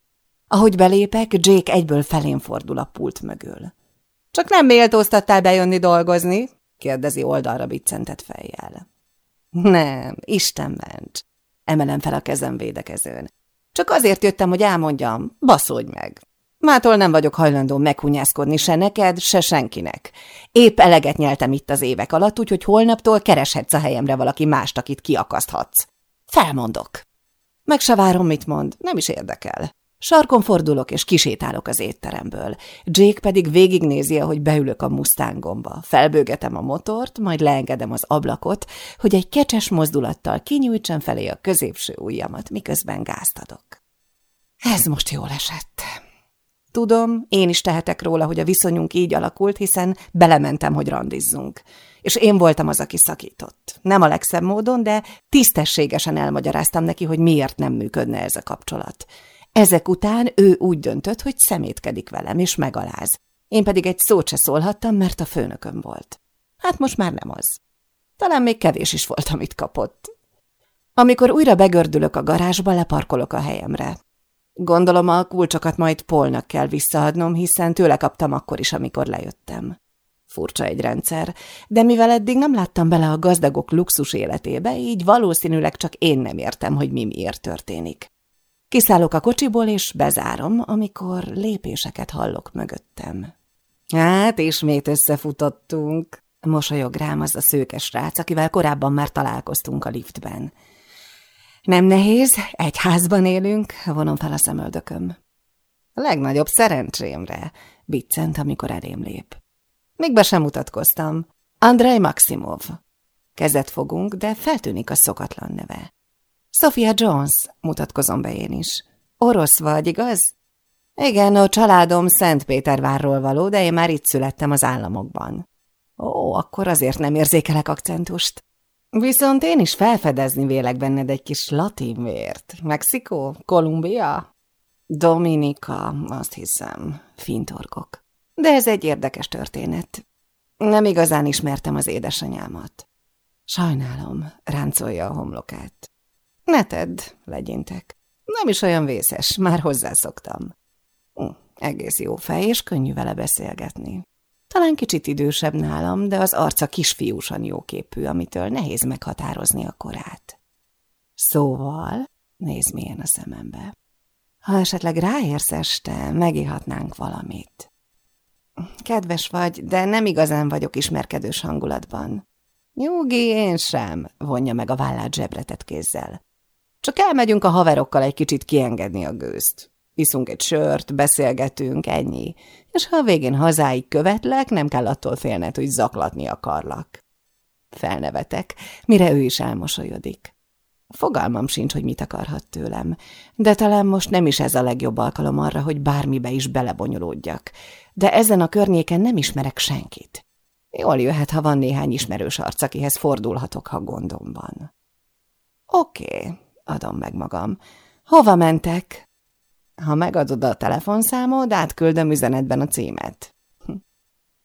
Ahogy belépek, Jake egyből felén fordul a pult mögül. – Csak nem méltóztattál bejönni dolgozni? – kérdezi oldalra biccentett fejjel. – Nem, Isten ments! – emelem fel a kezem védekezőn. Csak azért jöttem, hogy elmondjam, baszódj meg. Mától nem vagyok hajlandó meghunyászkodni se neked, se senkinek. Épp eleget nyeltem itt az évek alatt, úgyhogy holnaptól kereshetsz a helyemre valaki mást, akit kiakaszthatsz. Felmondok. Meg se várom, mit mond, nem is érdekel. Sarkon fordulok, és kisétálok az étteremből. Jake pedig végignézi, ahogy beülök a mustangomba. Felbőgetem a motort, majd leengedem az ablakot, hogy egy kecses mozdulattal kinyújtsam felé a középső ujjamat, miközben gázt adok. Ez most jól esett. Tudom, én is tehetek róla, hogy a viszonyunk így alakult, hiszen belementem, hogy randizzunk. És én voltam az, aki szakított. Nem a legszebb módon, de tisztességesen elmagyaráztam neki, hogy miért nem működne ez a kapcsolat. Ezek után ő úgy döntött, hogy szemétkedik velem, és megaláz. Én pedig egy szót se szólhattam, mert a főnököm volt. Hát most már nem az. Talán még kevés is volt, amit kapott. Amikor újra begördülök a garázsba, leparkolok a helyemre. Gondolom a kulcsokat majd Polnak kell visszaadnom, hiszen tőle kaptam akkor is, amikor lejöttem. Furcsa egy rendszer, de mivel eddig nem láttam bele a gazdagok luxus életébe, így valószínűleg csak én nem értem, hogy mi miért történik. Kiszállok a kocsiból, és bezárom, amikor lépéseket hallok mögöttem. Hát, ismét összefutottunk, mosolyog rám az a szőkes rác, akivel korábban már találkoztunk a liftben. Nem nehéz, egy házban élünk, vonom fel a szemöldököm. A legnagyobb szerencsémre, biccent, amikor elém lép. Még be sem mutatkoztam. Andrei Maximov. Kezet fogunk, de feltűnik a szokatlan neve. Sophia Jones, mutatkozom be én is. Orosz vagy, igaz? Igen, a családom Szentpétervárról való, de én már itt születtem az államokban. Ó, akkor azért nem érzékelek akcentust. Viszont én is felfedezni vélek benned egy kis latin vért. Mexikó? Kolumbia? Dominika, azt hiszem, fintorgok. De ez egy érdekes történet. Nem igazán ismertem az édesanyámat. Sajnálom, ráncolja a homlokát. Ne tedd, legyintek. Nem is olyan vészes, már hozzászoktam. Hm, egész jó fej, és könnyű vele beszélgetni. Talán kicsit idősebb nálam, de az arca kisfiúsan jóképű, amitől nehéz meghatározni a korát. Szóval, nézd milyen a szemembe. Ha esetleg ráérsz este, megihatnánk valamit. Kedves vagy, de nem igazán vagyok ismerkedős hangulatban. Nyugi, én sem, vonja meg a vállát zsebretett kézzel. Csak elmegyünk a haverokkal egy kicsit kiengedni a gőzt. Iszunk egy sört, beszélgetünk, ennyi. És ha a végén hazáig követlek, nem kell attól félned, hogy zaklatni akarlak. Felnevetek, mire ő is elmosolyodik. Fogalmam sincs, hogy mit akarhat tőlem, de talán most nem is ez a legjobb alkalom arra, hogy bármibe is belebonyolódjak. De ezen a környéken nem ismerek senkit. Jól jöhet, ha van néhány ismerős arc, akihez fordulhatok, ha gondom van. Oké, adom meg magam. Hova mentek? Ha megadod a telefonszámod, átküldöm üzenetben a címet. Hm.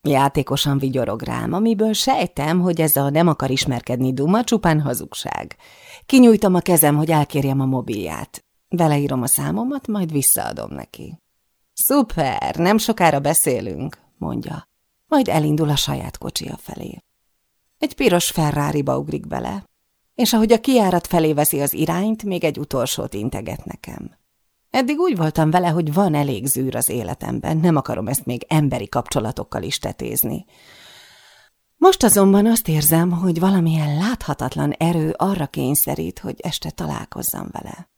Játékosan vigyorog rám, amiből sejtem, hogy ez a nem akar ismerkedni duma csupán hazugság. Kinyújtom a kezem, hogy elkérjem a mobilját. Beleírom a számomat, majd visszaadom neki. Szuper, nem sokára beszélünk, mondja. Majd elindul a saját kocsia felé. Egy piros Ferrari-ba ugrik bele, és ahogy a kiárat felé veszi az irányt, még egy utolsót integet nekem. Eddig úgy voltam vele, hogy van elég zűr az életemben, nem akarom ezt még emberi kapcsolatokkal is tetézni. Most azonban azt érzem, hogy valamilyen láthatatlan erő arra kényszerít, hogy este találkozzam vele.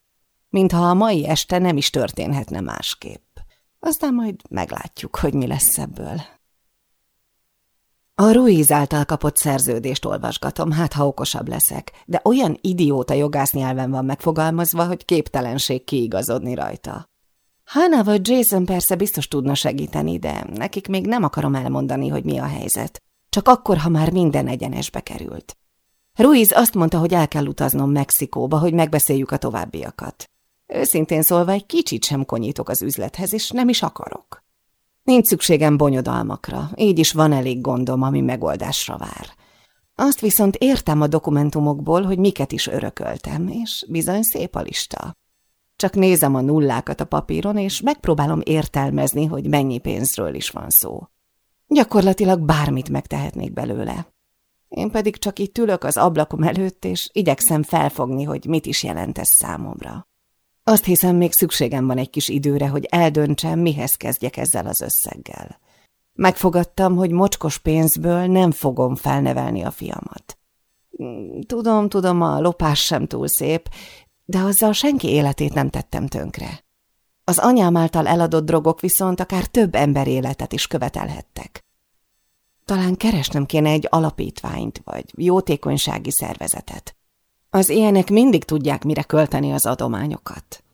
Mintha a mai este nem is történhetne másképp. Aztán majd meglátjuk, hogy mi lesz ebből. A Ruiz által kapott szerződést olvasgatom, hát ha okosabb leszek, de olyan idióta jogásznyelven van megfogalmazva, hogy képtelenség kiigazodni rajta. Hanna vagy Jason persze biztos tudna segíteni, de nekik még nem akarom elmondani, hogy mi a helyzet. Csak akkor, ha már minden egyenesbe került. Ruiz azt mondta, hogy el kell utaznom Mexikóba, hogy megbeszéljük a továbbiakat. Őszintén szólva egy kicsit sem konyítok az üzlethez, és nem is akarok. Nincs szükségem bonyodalmakra, így is van elég gondom, ami megoldásra vár. Azt viszont értem a dokumentumokból, hogy miket is örököltem, és bizony szép a lista. Csak nézem a nullákat a papíron, és megpróbálom értelmezni, hogy mennyi pénzről is van szó. Gyakorlatilag bármit megtehetnék belőle. Én pedig csak itt ülök az ablakom előtt, és igyekszem felfogni, hogy mit is jelent ez számomra. Azt hiszem, még szükségem van egy kis időre, hogy eldöntsem, mihez kezdjek ezzel az összeggel. Megfogadtam, hogy mocskos pénzből nem fogom felnevelni a fiamat. Tudom, tudom, a lopás sem túl szép, de azzal senki életét nem tettem tönkre. Az anyám által eladott drogok viszont akár több ember életet is követelhettek. Talán keresnem kéne egy alapítványt, vagy jótékonysági szervezetet. Az ilyenek mindig tudják, mire költeni az adományokat.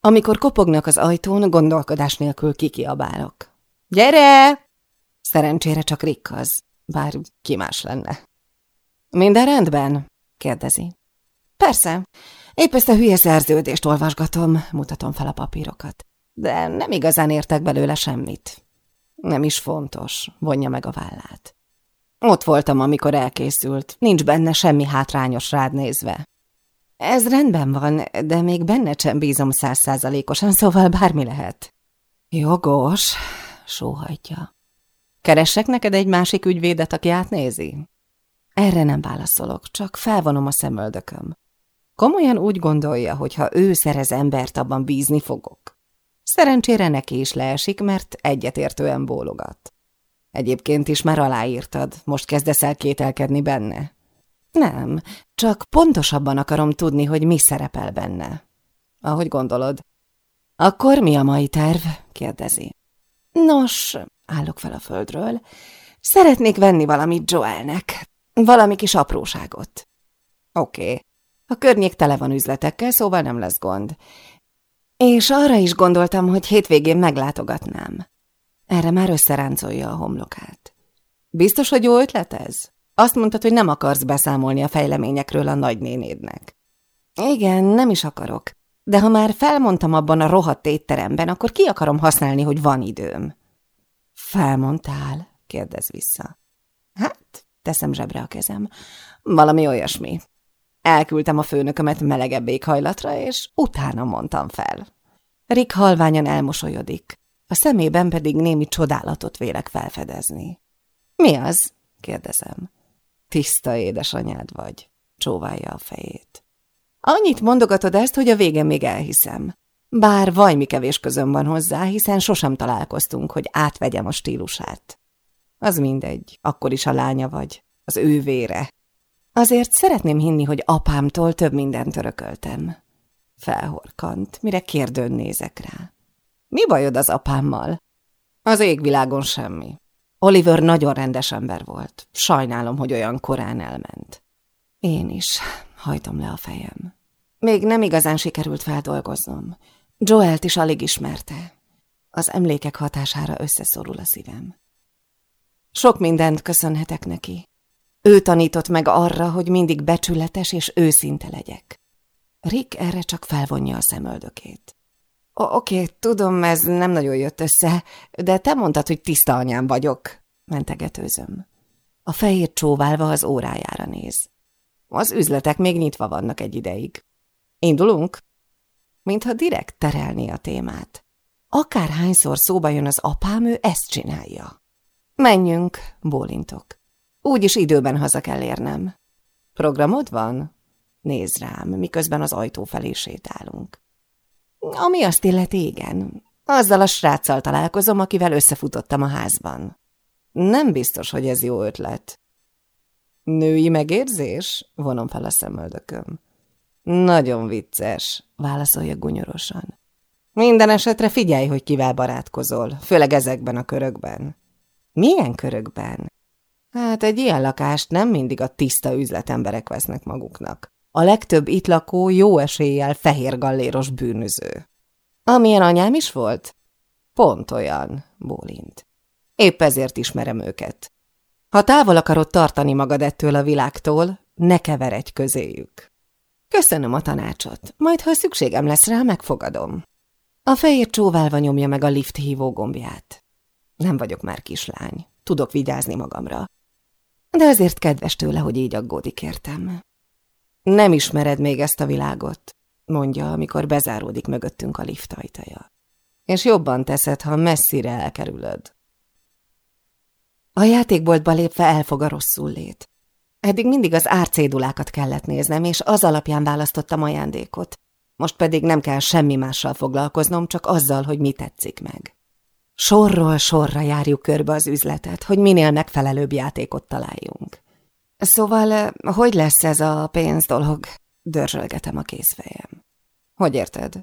Amikor kopognak az ajtón, gondolkodás nélkül kikiabálok. Gyere! Szerencsére csak Rick az, bár ki más lenne. Minden rendben? kérdezi. Persze. Épp ezt a hülye szerződést olvasgatom, mutatom fel a papírokat. De nem igazán értek belőle semmit. Nem is fontos, vonja meg a vállát. Ott voltam, amikor elkészült. Nincs benne semmi hátrányos rád nézve. Ez rendben van, de még benne sem bízom százszázalékosan, szóval bármi lehet. Jogos, sóhajtja. Keressek neked egy másik ügyvédet, aki átnézi? Erre nem válaszolok, csak felvonom a szemöldököm. Komolyan úgy gondolja, hogy ha ő szerez embert, abban bízni fogok. Szerencsére neki is leesik, mert egyetértően bólogat. Egyébként is már aláírtad, most kezdesz el kételkedni benne. Nem, csak pontosabban akarom tudni, hogy mi szerepel benne. Ahogy gondolod. Akkor mi a mai terv? kérdezi. Nos, állok fel a földről. Szeretnék venni valamit Joelnek. Valami kis apróságot. Oké. A környék tele van üzletekkel, szóval nem lesz gond. És arra is gondoltam, hogy hétvégén meglátogatnám. Erre már összeráncolja a homlokát. Biztos, hogy jó ötlet ez? Azt mondtad, hogy nem akarsz beszámolni a fejleményekről a nagynénédnek. Igen, nem is akarok. De ha már felmondtam abban a rohadt étteremben, akkor ki akarom használni, hogy van időm? Felmondtál? kérdez vissza. Hát, teszem zsebre a kezem. Valami olyasmi. Elküldtem a főnökömet melegebb éghajlatra, és utána mondtam fel. Rick halványan elmosolyodik, a szemében pedig némi csodálatot vélek felfedezni. Mi az? kérdezem. Tiszta édesanyád vagy, csóválja a fejét. Annyit mondogatod ezt, hogy a végén még elhiszem. Bár vajmi kevés közöm van hozzá, hiszen sosem találkoztunk, hogy átvegyem a stílusát. Az mindegy, akkor is a lánya vagy, az ő vére. Azért szeretném hinni, hogy apámtól több mindent örököltem. Felhorkant, mire kérdőn nézek rá. Mi bajod az apámmal? Az égvilágon semmi. Oliver nagyon rendes ember volt. Sajnálom, hogy olyan korán elment. Én is hajtom le a fejem. Még nem igazán sikerült feldolgoznom. Joelt is alig ismerte. Az emlékek hatására összeszorul a szívem. Sok mindent köszönhetek neki. Ő tanított meg arra, hogy mindig becsületes és őszinte legyek. Rick erre csak felvonja a szemöldökét. Oké, tudom, ez nem nagyon jött össze, de te mondtad, hogy tiszta anyám vagyok, mentegetőzöm. A fejét csóválva az órájára néz. Az üzletek még nyitva vannak egy ideig. Indulunk? Mintha direkt terelné a témát. Akárhányszor szóba jön az apám, ő ezt csinálja. Menjünk, bólintok. Úgyis időben haza kell érnem. Programod van? Néz rám, miközben az ajtó felé sétálunk. Ami azt illeti, igen. Azzal a sráccal találkozom, akivel összefutottam a házban. Nem biztos, hogy ez jó ötlet. Női megérzés? Vonom fel a szemöldököm. Nagyon vicces, válaszolja gunyorosan. Minden esetre figyelj, hogy kivel barátkozol, főleg ezekben a körökben. Milyen körökben? Hát egy ilyen lakást nem mindig a tiszta üzletemberek vesznek maguknak. A legtöbb itt lakó jó eséllyel fehér galléros bűnöző. Amilyen anyám is volt? Pont olyan, bólint. Épp ezért ismerem őket. Ha távol akarod tartani magad ettől a világtól, ne keveredj közéjük. Köszönöm a tanácsot, majd ha szükségem lesz rá, megfogadom. A fehér csóválva nyomja meg a lift hívó gombját. Nem vagyok már kislány, tudok vigyázni magamra. De azért kedves tőle, hogy így aggódik értem. Nem ismered még ezt a világot, mondja, amikor bezáródik mögöttünk a lift ajtaja. És jobban teszed, ha messzire elkerülöd. A játékboltba lépve elfog a rosszul lét. Eddig mindig az árcédulákat kellett néznem, és az alapján választottam ajándékot. Most pedig nem kell semmi mással foglalkoznom, csak azzal, hogy mi tetszik meg. Sorról sorra járjuk körbe az üzletet, hogy minél megfelelőbb játékot találjunk. Szóval, hogy lesz ez a pénz dolog? Dörzsölgetem a kézfejem. Hogy érted?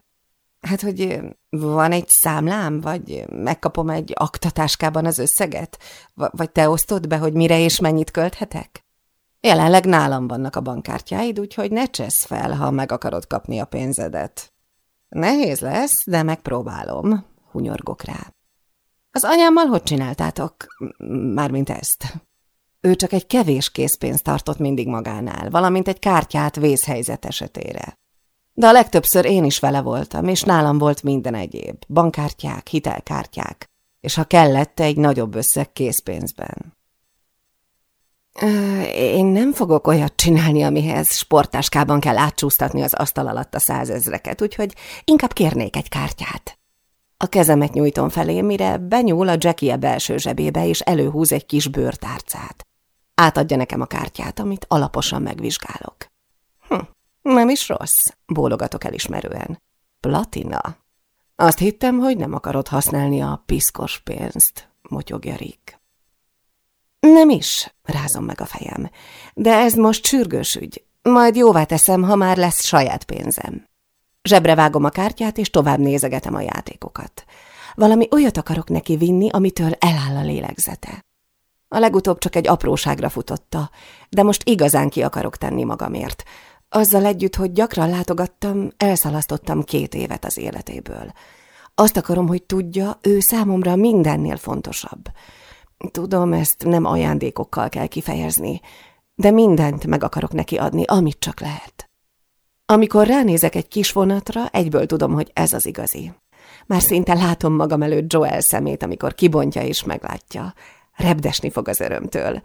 Hát, hogy van egy számlám, vagy megkapom egy aktatáskában az összeget? Vagy te osztod be, hogy mire és mennyit költhetek? Jelenleg nálam vannak a bankkártyáid, úgyhogy ne csesz fel, ha meg akarod kapni a pénzedet. Nehéz lesz, de megpróbálom, hunyorgok rá. Az anyámmal hogy csináltátok? Mármint ezt. Ő csak egy kevés készpénzt tartott mindig magánál, valamint egy kártyát vészhelyzet esetére. De a legtöbbször én is vele voltam, és nálam volt minden egyéb, bankkártyák, hitelkártyák, és ha kellett, egy nagyobb összeg készpénzben. Én nem fogok olyat csinálni, amihez sportáskában kell átcsúsztatni az asztal alatt a százezreket, úgyhogy inkább kérnék egy kártyát. A kezemet nyújtom felé, mire benyúl a Jackie belső zsebébe, és előhúz egy kis bőrtárcát. Átadja nekem a kártyát, amit alaposan megvizsgálok. Hm, nem is rossz, bólogatok elismerően. Platina? Azt hittem, hogy nem akarod használni a piszkos pénzt, motyogja Rick. Nem is, rázom meg a fejem. De ez most sürgős ügy. Majd jóvá teszem, ha már lesz saját pénzem. Zsebre vágom a kártyát, és tovább nézegetem a játékokat. Valami olyat akarok neki vinni, amitől eláll a lélegzete. A legutóbb csak egy apróságra futotta, de most igazán ki akarok tenni magamért. Azzal együtt, hogy gyakran látogattam, elszalasztottam két évet az életéből. Azt akarom, hogy tudja, ő számomra mindennél fontosabb. Tudom, ezt nem ajándékokkal kell kifejezni, de mindent meg akarok neki adni, amit csak lehet. Amikor ránézek egy kis vonatra, egyből tudom, hogy ez az igazi. Már szinte látom magam előtt Joel szemét, amikor kibontja és meglátja. Repdesni fog az örömtől.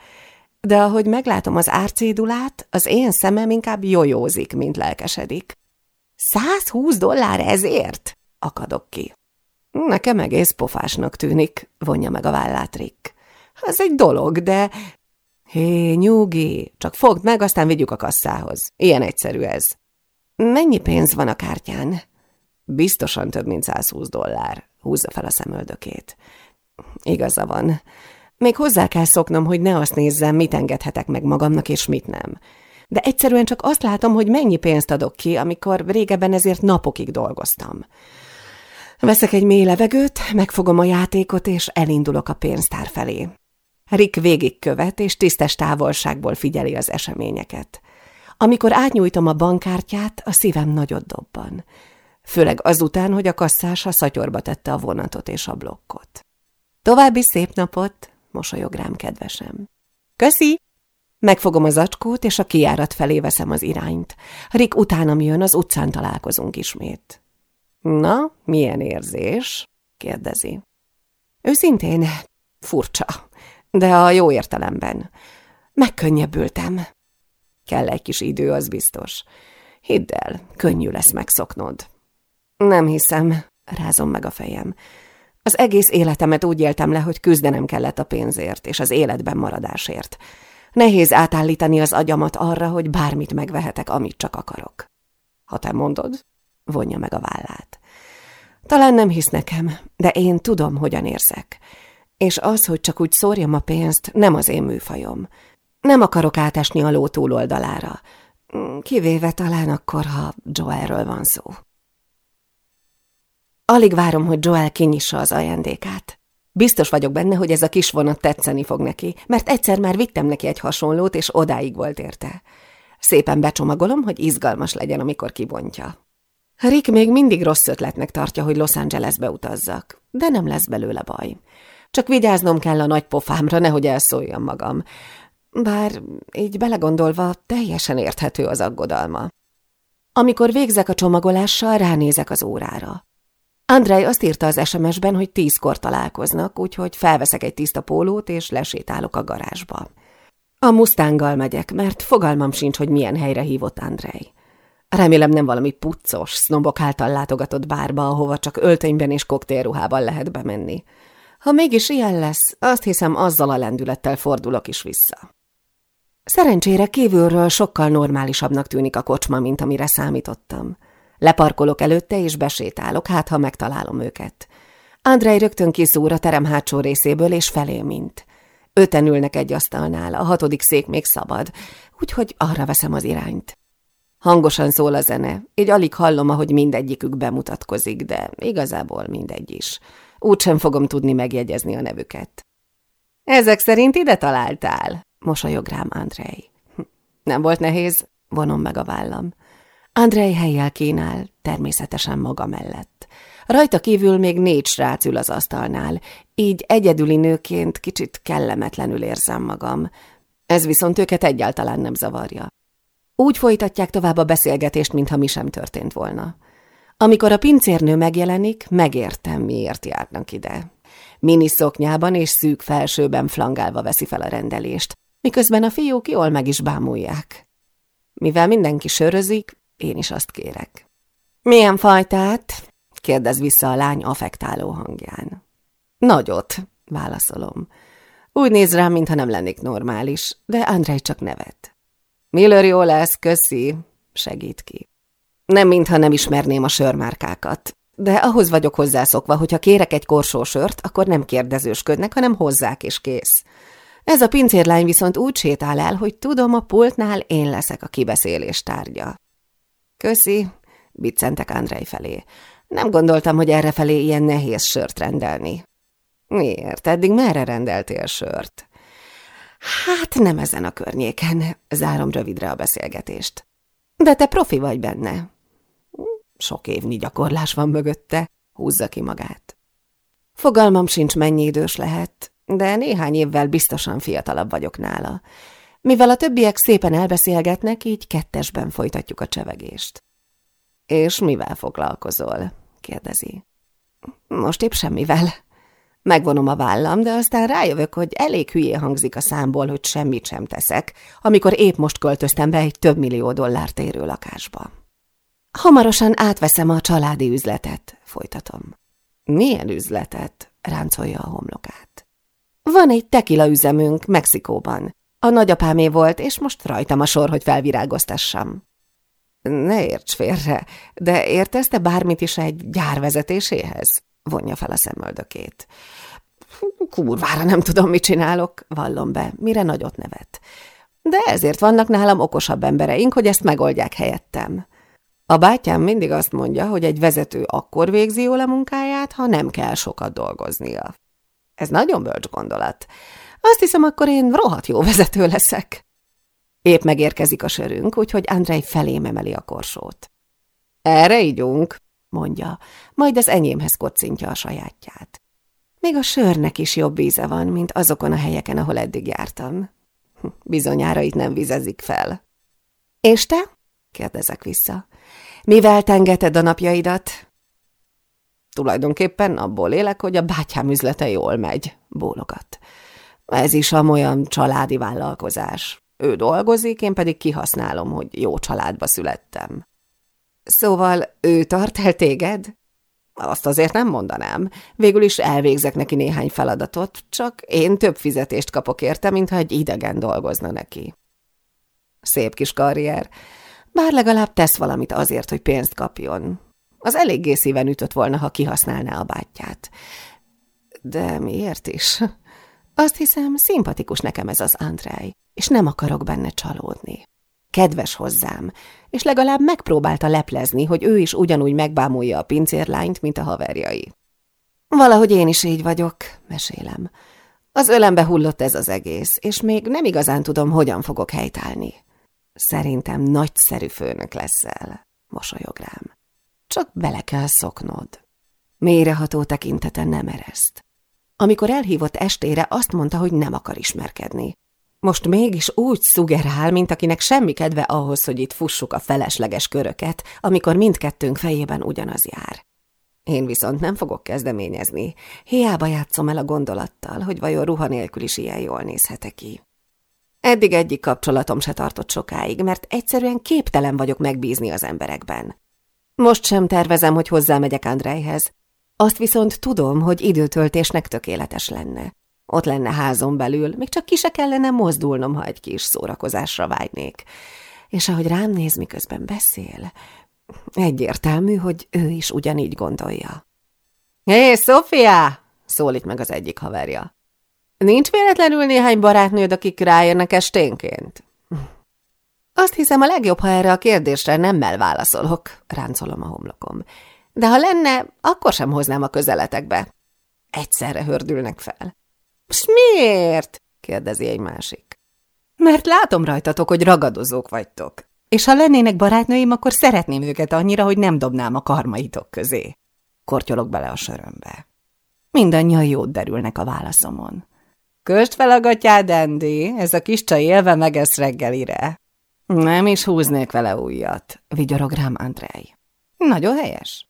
de ahogy meglátom az árcédulát, az én szemem inkább jojózik, mint lelkesedik. 120 dollár ezért? akadok ki. Nekem egész pofásnak tűnik, vonja meg a vállát Rick. Ez egy dolog, de... Hé, nyugi, csak fogd meg, aztán vigyük a kasszához. Ilyen egyszerű ez. Mennyi pénz van a kártyán? Biztosan több, mint 120 dollár. Húzza fel a szemöldökét. Igaza van. Még hozzá kell szoknom, hogy ne azt nézzem, mit engedhetek meg magamnak, és mit nem. De egyszerűen csak azt látom, hogy mennyi pénzt adok ki, amikor régebben ezért napokig dolgoztam. Veszek egy mély levegőt, megfogom a játékot, és elindulok a pénztár felé. Rick végigkövet, és tisztes távolságból figyeli az eseményeket. Amikor átnyújtom a bankkártyát, a szívem nagyot dobban. Főleg azután, hogy a kasszás a szatyorba tette a vonatot és a blokkot. További szép napot, mosolyog rám kedvesem. Köszi! Megfogom az acskót, és a kiárat felé veszem az irányt. Rick utánam jön, az utcán találkozunk ismét. Na, milyen érzés? kérdezi. Őszintén furcsa, de a jó értelemben. Megkönnyebbültem. Kell egy kis idő, az biztos. Hidd el, könnyű lesz megszoknod. Nem hiszem, rázom meg a fejem. Az egész életemet úgy éltem le, hogy küzdenem kellett a pénzért és az életben maradásért. Nehéz átállítani az agyamat arra, hogy bármit megvehetek, amit csak akarok. Ha te mondod, vonja meg a vállát. Talán nem hisz nekem, de én tudom, hogyan érzek. És az, hogy csak úgy szórjam a pénzt, nem az én műfajom. Nem akarok átesni a ló túloldalára. Kivéve talán akkor, ha Joelről van szó. Alig várom, hogy Joel kinyissa az ajándékát. Biztos vagyok benne, hogy ez a kis vonat tetszeni fog neki, mert egyszer már vittem neki egy hasonlót, és odáig volt érte. Szépen becsomagolom, hogy izgalmas legyen, amikor kibontja. Rick még mindig rossz ötletnek tartja, hogy Los Angelesbe utazzak, de nem lesz belőle baj. Csak vigyáznom kell a nagy pofámra, nehogy elszóljam magam. Bár így belegondolva teljesen érthető az aggodalma. Amikor végzek a csomagolással, ránézek az órára. Andrei azt írta az SMS-ben, hogy tízkor találkoznak, úgyhogy felveszek egy tiszta pólót, és lesétálok a garázsba. A Mustanggal megyek, mert fogalmam sincs, hogy milyen helyre hívott Andrei. Remélem nem valami puccos, sznobok által látogatott bárba, ahova csak öltönyben és koktélruhában lehet bemenni. Ha mégis ilyen lesz, azt hiszem azzal a lendülettel fordulok is vissza. Szerencsére kívülről sokkal normálisabbnak tűnik a kocsma, mint amire számítottam. Leparkolok előtte és besétálok, hát ha megtalálom őket. Andrei rögtön kiszúr a terem hátsó részéből és felé mint. Öten ülnek egy asztalnál, a hatodik szék még szabad, úgyhogy arra veszem az irányt. Hangosan szól a zene, így alig hallom, ahogy mindegyikük bemutatkozik, de igazából mindegy is. Úgysem fogom tudni megjegyezni a nevüket. Ezek szerint ide találtál, mosolyog rám Andrei. Nem volt nehéz, vonom meg a vállam. Andrei helyjel kínál, természetesen maga mellett. Rajta kívül még négy srác ül az asztalnál, így egyedüli nőként kicsit kellemetlenül érzem magam. Ez viszont őket egyáltalán nem zavarja. Úgy folytatják tovább a beszélgetést, mintha mi sem történt volna. Amikor a pincérnő megjelenik, megértem, miért járnak ide. Mini szoknyában és szűk felsőben flangálva veszi fel a rendelést, miközben a fiúk jól meg is bámulják. Mivel mindenki sörözik, én is azt kérek. Milyen fajtát? kérdez vissza a lány affektáló hangján. Nagyot, válaszolom. Úgy néz rám, mintha nem lennék normális, de Andrei csak nevet. Miller jó lesz, köszi, segít ki. Nem mintha nem ismerném a sörmárkákat, de ahhoz vagyok hozzászokva, hogy ha kérek egy korsó sört, akkor nem kérdezősködnek, hanem hozzák és kész. Ez a pincérlány viszont úgy sétál el, hogy tudom, a pultnál én leszek a kibeszélés tárgya. Köszi, biccentek Andrei felé. Nem gondoltam, hogy errefelé ilyen nehéz sört rendelni. Miért? Eddig merre rendeltél sört? Hát nem ezen a környéken, zárom rövidre a beszélgetést. De te profi vagy benne. Sok évnyi gyakorlás van mögötte, húzza ki magát. Fogalmam sincs, mennyi idős lehet, de néhány évvel biztosan fiatalabb vagyok nála. Mivel a többiek szépen elbeszélgetnek, így kettesben folytatjuk a csevegést. És mivel foglalkozol? kérdezi. Most épp semmivel. Megvonom a vállam, de aztán rájövök, hogy elég hülyé hangzik a számból, hogy semmit sem teszek, amikor épp most költöztem be egy több millió dollárt érő lakásba. Hamarosan átveszem a családi üzletet, folytatom. Milyen üzletet? ráncolja a homlokát. Van egy tekila üzemünk Mexikóban. A nagyapámé volt, és most rajtam a sor, hogy felvirágoztassam. Ne érts félre, de értezte bármit is egy gyár vezetéséhez? Vonja fel a szemöldökét. Kurvára nem tudom, mit csinálok, vallom be, mire nagyot nevet. De ezért vannak nálam okosabb embereink, hogy ezt megoldják helyettem. A bátyám mindig azt mondja, hogy egy vezető akkor végzi jól a munkáját, ha nem kell sokat dolgoznia. Ez nagyon bölcs gondolat. Azt hiszem, akkor én rohadt jó vezető leszek. Épp megérkezik a sörünk, úgyhogy Andrei felém emeli a korsót. Erre ígyunk, mondja, majd az enyémhez kocintja a sajátját. Még a sörnek is jobb íze van, mint azokon a helyeken, ahol eddig jártam. Hm, bizonyára itt nem vizezik fel. És te? kérdezek vissza. Mivel tengeted a napjaidat? Tulajdonképpen abból élek, hogy a bátyám üzlete jól megy, bólogat. Ez is olyan családi vállalkozás. Ő dolgozik, én pedig kihasználom, hogy jó családba születtem. Szóval ő tart el téged? Azt azért nem mondanám. Végül is elvégzek neki néhány feladatot, csak én több fizetést kapok érte, mintha egy idegen dolgozna neki. Szép kis karrier, bár legalább tesz valamit azért, hogy pénzt kapjon. Az eléggé szíven ütött volna, ha kihasználná a bátyját. De miért is? Azt hiszem, szimpatikus nekem ez az Andrej, és nem akarok benne csalódni. Kedves hozzám, és legalább megpróbálta leplezni, hogy ő is ugyanúgy megbámulja a pincérlányt, mint a haverjai. Valahogy én is így vagyok, mesélem. Az ölembe hullott ez az egész, és még nem igazán tudom, hogyan fogok helytállni. Szerintem nagyszerű főnök leszel, mosolyog rám. Csak bele kell szoknod. Mélyreható tekintete nem ereszt. Amikor elhívott estére, azt mondta, hogy nem akar ismerkedni. Most mégis úgy szugerál, mint akinek semmi kedve ahhoz, hogy itt fussuk a felesleges köröket, amikor mindkettőnk fejében ugyanaz jár. Én viszont nem fogok kezdeményezni. Hiába játszom el a gondolattal, hogy vajon ruha nélkül is ilyen jól nézhetek ki. Eddig egyik kapcsolatom se tartott sokáig, mert egyszerűen képtelen vagyok megbízni az emberekben. Most sem tervezem, hogy hozzámegyek Andrejhez. Azt viszont tudom, hogy időtöltésnek tökéletes lenne. Ott lenne házon belül, még csak ki se kellene mozdulnom, ha egy kis szórakozásra vágynék. És ahogy rám néz, miközben beszél, egyértelmű, hogy ő is ugyanígy gondolja. Hé, Sofia! szólít meg az egyik haverja. Nincs véletlenül néhány barátnőd, akik ráérnek esténként? Azt hiszem, a legjobb, ha erre a kérdésre nemmel válaszolok, ráncolom a homlokom. De ha lenne, akkor sem hoznám a közeletekbe. Egyszerre hördülnek fel. S miért? kérdezi egy másik. Mert látom rajtatok, hogy ragadozók vagytok. És ha lennének barátnőim, akkor szeretném őket annyira, hogy nem dobnám a karmaitok közé. Kortyolok bele a sörömbe. Mindannyian jót derülnek a válaszomon. Köst fel a gatyád, Andy, ez a kis csaj élve megesz reggelire. Nem is húznék vele újat, vigyorog rám Andrej. Nagyon helyes.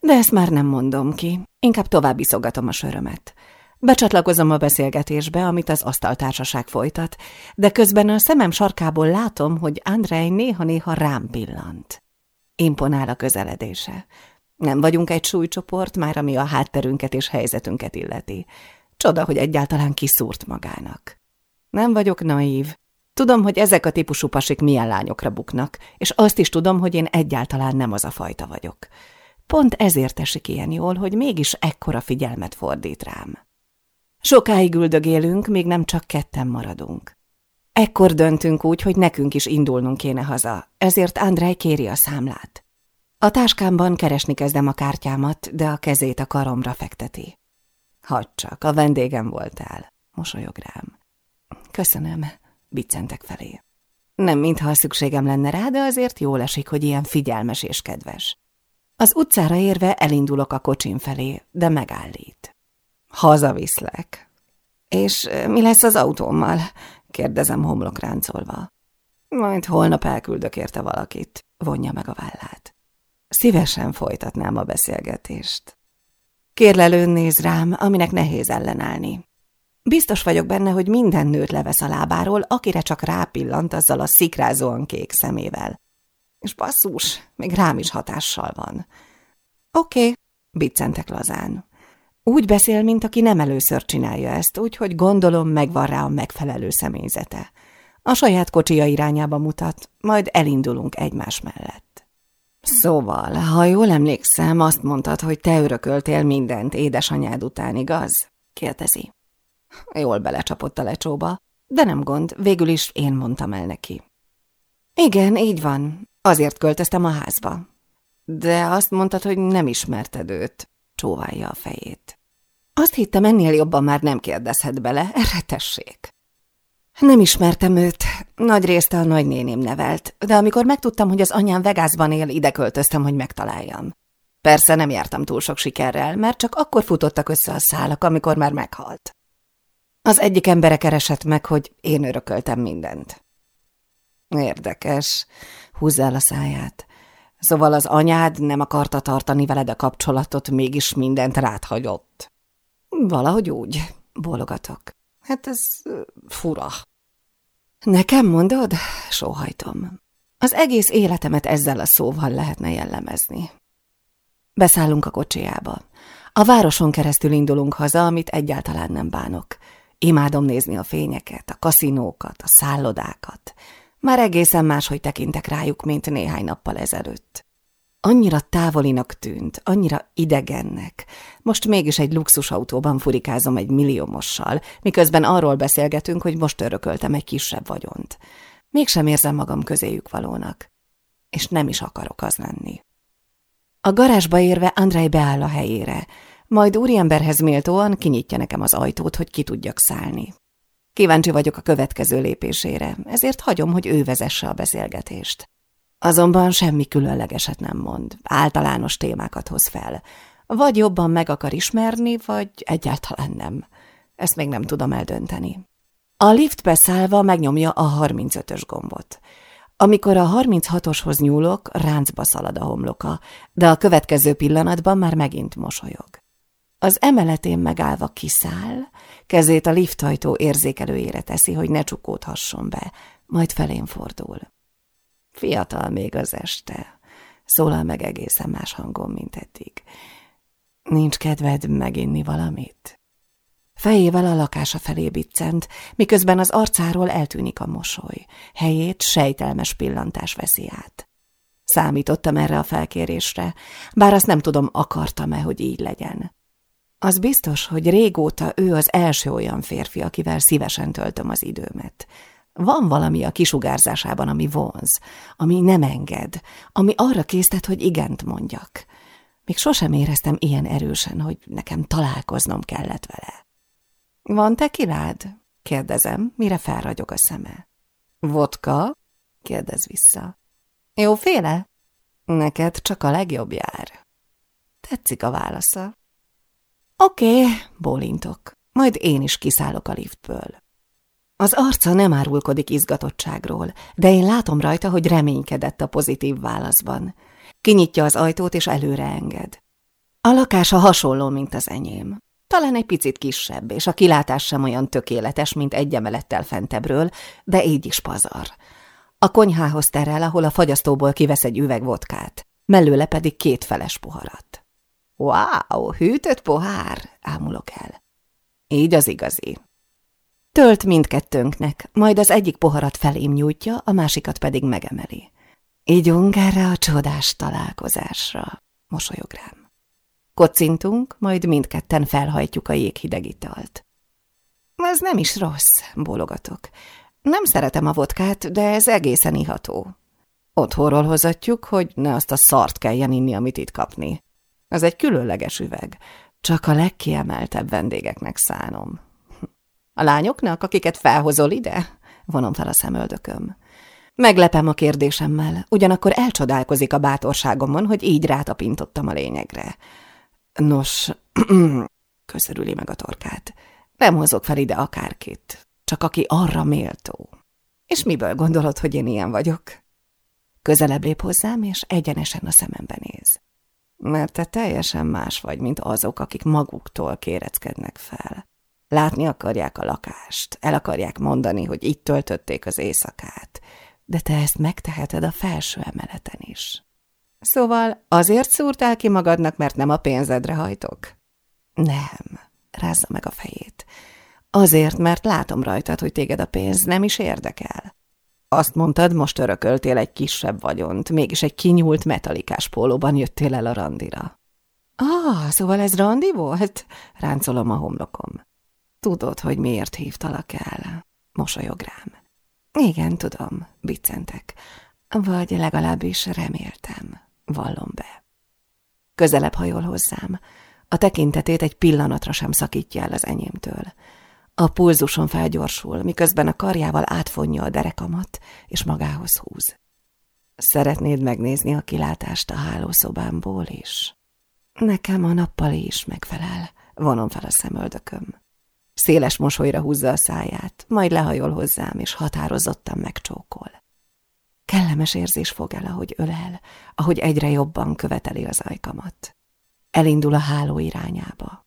De ezt már nem mondom ki, inkább tovább iszogatom a sörömet. Becsatlakozom a beszélgetésbe, amit az asztaltársaság folytat, de közben a szemem sarkából látom, hogy Andrej néha-néha rám pillant. Imponál a közeledése. Nem vagyunk egy súlycsoport, már ami a hátterünket és helyzetünket illeti. Csoda, hogy egyáltalán kiszúrt magának. Nem vagyok naív. Tudom, hogy ezek a típusú pasik milyen lányokra buknak, és azt is tudom, hogy én egyáltalán nem az a fajta vagyok. Pont ezért esik ilyen jól, hogy mégis ekkora figyelmet fordít rám. Sokáig üldögélünk, még nem csak ketten maradunk. Ekkor döntünk úgy, hogy nekünk is indulnunk kéne haza, ezért Andrej kéri a számlát. A táskámban keresni kezdem a kártyámat, de a kezét a karomra fekteti. Hadd csak, a vendégem voltál, mosolyog rám. Köszönöm, biccentek felé. Nem mintha szükségem lenne rá, de azért jól esik, hogy ilyen figyelmes és kedves. Az utcára érve elindulok a kocsim felé, de megállít. Hazaviszlek. És mi lesz az autómmal? kérdezem homlokráncolva. Majd holnap elküldök érte valakit, vonja meg a vállát. Szívesen folytatnám a beszélgetést. Kérlelőn néz rám, aminek nehéz ellenállni. Biztos vagyok benne, hogy minden nőt levesz a lábáról, akire csak rápillant azzal a szikrázóan kék szemével. És basszus, még rám is hatással van. Oké, okay, biccentek lazán. Úgy beszél, mint aki nem először csinálja ezt, úgyhogy gondolom megvan rá a megfelelő személyzete. A saját kocsija irányába mutat, majd elindulunk egymás mellett. Szóval, ha jól emlékszem, azt mondtad, hogy te örököltél mindent édesanyád után, igaz? kérdezi. Jól belecsapott a lecsóba, de nem gond, végül is én mondtam el neki. Igen, így van, azért költöztem a házba. De azt mondtad, hogy nem ismerted őt, csóválja a fejét. Azt hittem, ennél jobban már nem kérdezhet bele, erre tessék. Nem ismertem őt, nagy részt a nagynéném nevelt, de amikor megtudtam, hogy az anyám Vegasban él, ide költöztem, hogy megtaláljam. Persze nem jártam túl sok sikerrel, mert csak akkor futottak össze a szálak, amikor már meghalt. Az egyik embere keresett meg, hogy én örököltem mindent. Érdekes, húzza el a száját. Szóval az anyád nem akarta tartani veled a kapcsolatot, mégis mindent rád hagyott. Valahogy úgy, bólogatok. Hát ez fura. Nekem mondod? Sóhajtom. Az egész életemet ezzel a szóval lehetne jellemezni. Beszállunk a kocsiába. A városon keresztül indulunk haza, amit egyáltalán nem bánok. Imádom nézni a fényeket, a kaszinókat, a szállodákat. Már egészen máshogy tekintek rájuk, mint néhány nappal ezelőtt. Annyira távolinak tűnt, annyira idegennek. Most mégis egy luxusautóban furikázom egy milliómossal, miközben arról beszélgetünk, hogy most örököltem egy kisebb vagyont. Mégsem érzem magam közéjük valónak. És nem is akarok az lenni. A garázsba érve Andrei beáll a helyére, majd úriemberhez méltóan kinyitja nekem az ajtót, hogy ki tudjak szállni. Kíváncsi vagyok a következő lépésére, ezért hagyom, hogy ő vezesse a beszélgetést. Azonban semmi különlegeset nem mond, általános témákat hoz fel. Vagy jobban meg akar ismerni, vagy egyáltalán nem. Ezt még nem tudom eldönteni. A liftbe szállva megnyomja a 35-ös gombot. Amikor a 36-oshoz nyúlok, ráncba szalad a homloka, de a következő pillanatban már megint mosolyog. Az emeletén megállva kiszáll, kezét a liftajtó érzékelőjére teszi, hogy ne csukódhasson be, majd felén fordul. Fiatal még az este, szólal meg egészen más hangon, mint eddig. Nincs kedved meginni valamit? Fejével a lakása felé biccent, miközben az arcáról eltűnik a mosoly. Helyét sejtelmes pillantás veszi át. Számítottam erre a felkérésre, bár azt nem tudom, akartam-e, hogy így legyen. Az biztos, hogy régóta ő az első olyan férfi, akivel szívesen töltöm az időmet. Van valami a kisugárzásában, ami vonz, ami nem enged, ami arra késztet, hogy igent mondjak. Még sosem éreztem ilyen erősen, hogy nekem találkoznom kellett vele. Van te kirád? kérdezem, mire felragyog a szeme. Vodka? kérdez vissza. Jóféle? Neked csak a legjobb jár. Tetszik a válasza. Oké, okay, bólintok. Majd én is kiszállok a liftből. Az arca nem árulkodik izgatottságról, de én látom rajta, hogy reménykedett a pozitív válaszban. Kinyitja az ajtót és előre enged. A lakása hasonló, mint az enyém. Talán egy picit kisebb, és a kilátás sem olyan tökéletes, mint egy emelettel fentebbről, de így is pazar. A konyhához terel, ahol a fagyasztóból kivesz egy üveg vodkát, mellőle pedig két feles poharat. Wow, hűtött pohár, ámulok el. Így az igazi. Tölt mindkettőnknek, majd az egyik poharat felém nyújtja, a másikat pedig megemeli. Ígyunk erre a csodás találkozásra, mosolyog rám. Kocintunk, majd mindketten felhajtjuk a jéghideg italt. Ez nem is rossz, bólogatok. Nem szeretem a vodkát, de ez egészen iható. Otthonról hozatjuk, hogy ne azt a szart kelljen inni, amit itt kapni. Ez egy különleges üveg. Csak a legkiemeltebb vendégeknek szánom. A lányoknak, akiket felhozol ide? Vonom fel a szemöldököm. Meglepem a kérdésemmel, ugyanakkor elcsodálkozik a bátorságomon, hogy így rátapintottam a lényegre. Nos, köszörüli meg a torkát. Nem hozok fel ide akárkit, csak aki arra méltó. És miből gondolod, hogy én ilyen vagyok? Közelebb lép hozzám, és egyenesen a szemembe néz. Mert te teljesen más vagy, mint azok, akik maguktól kéreckednek fel. Látni akarják a lakást, el akarják mondani, hogy itt töltötték az éjszakát, de te ezt megteheted a felső emeleten is. Szóval azért szúrtál ki magadnak, mert nem a pénzedre hajtok? Nem, rázza meg a fejét. Azért, mert látom rajtad, hogy téged a pénz nem is érdekel. Azt mondtad, most örököltél egy kisebb vagyont, mégis egy kinyúlt metalikás pólóban jöttél el a randira. Ah, szóval ez randi volt? Ráncolom a homlokom. Tudod, hogy miért hívtalak el? Mosolyog rám. Igen, tudom, biccentek. Vagy legalábbis reméltem, vallom be. Közelebb hajol hozzám. A tekintetét egy pillanatra sem szakítja el az enyémtől. A pulzuson felgyorsul, miközben a karjával átfonja a derekamat, és magához húz. Szeretnéd megnézni a kilátást a hálószobámból is? Nekem a nappali is megfelel, vonom fel a szemöldököm. Széles mosolyra húzza a száját, majd lehajol hozzám, és határozottan megcsókol. Kellemes érzés fog el, ahogy ölel, ahogy egyre jobban követeli az ajkamat. Elindul a háló irányába.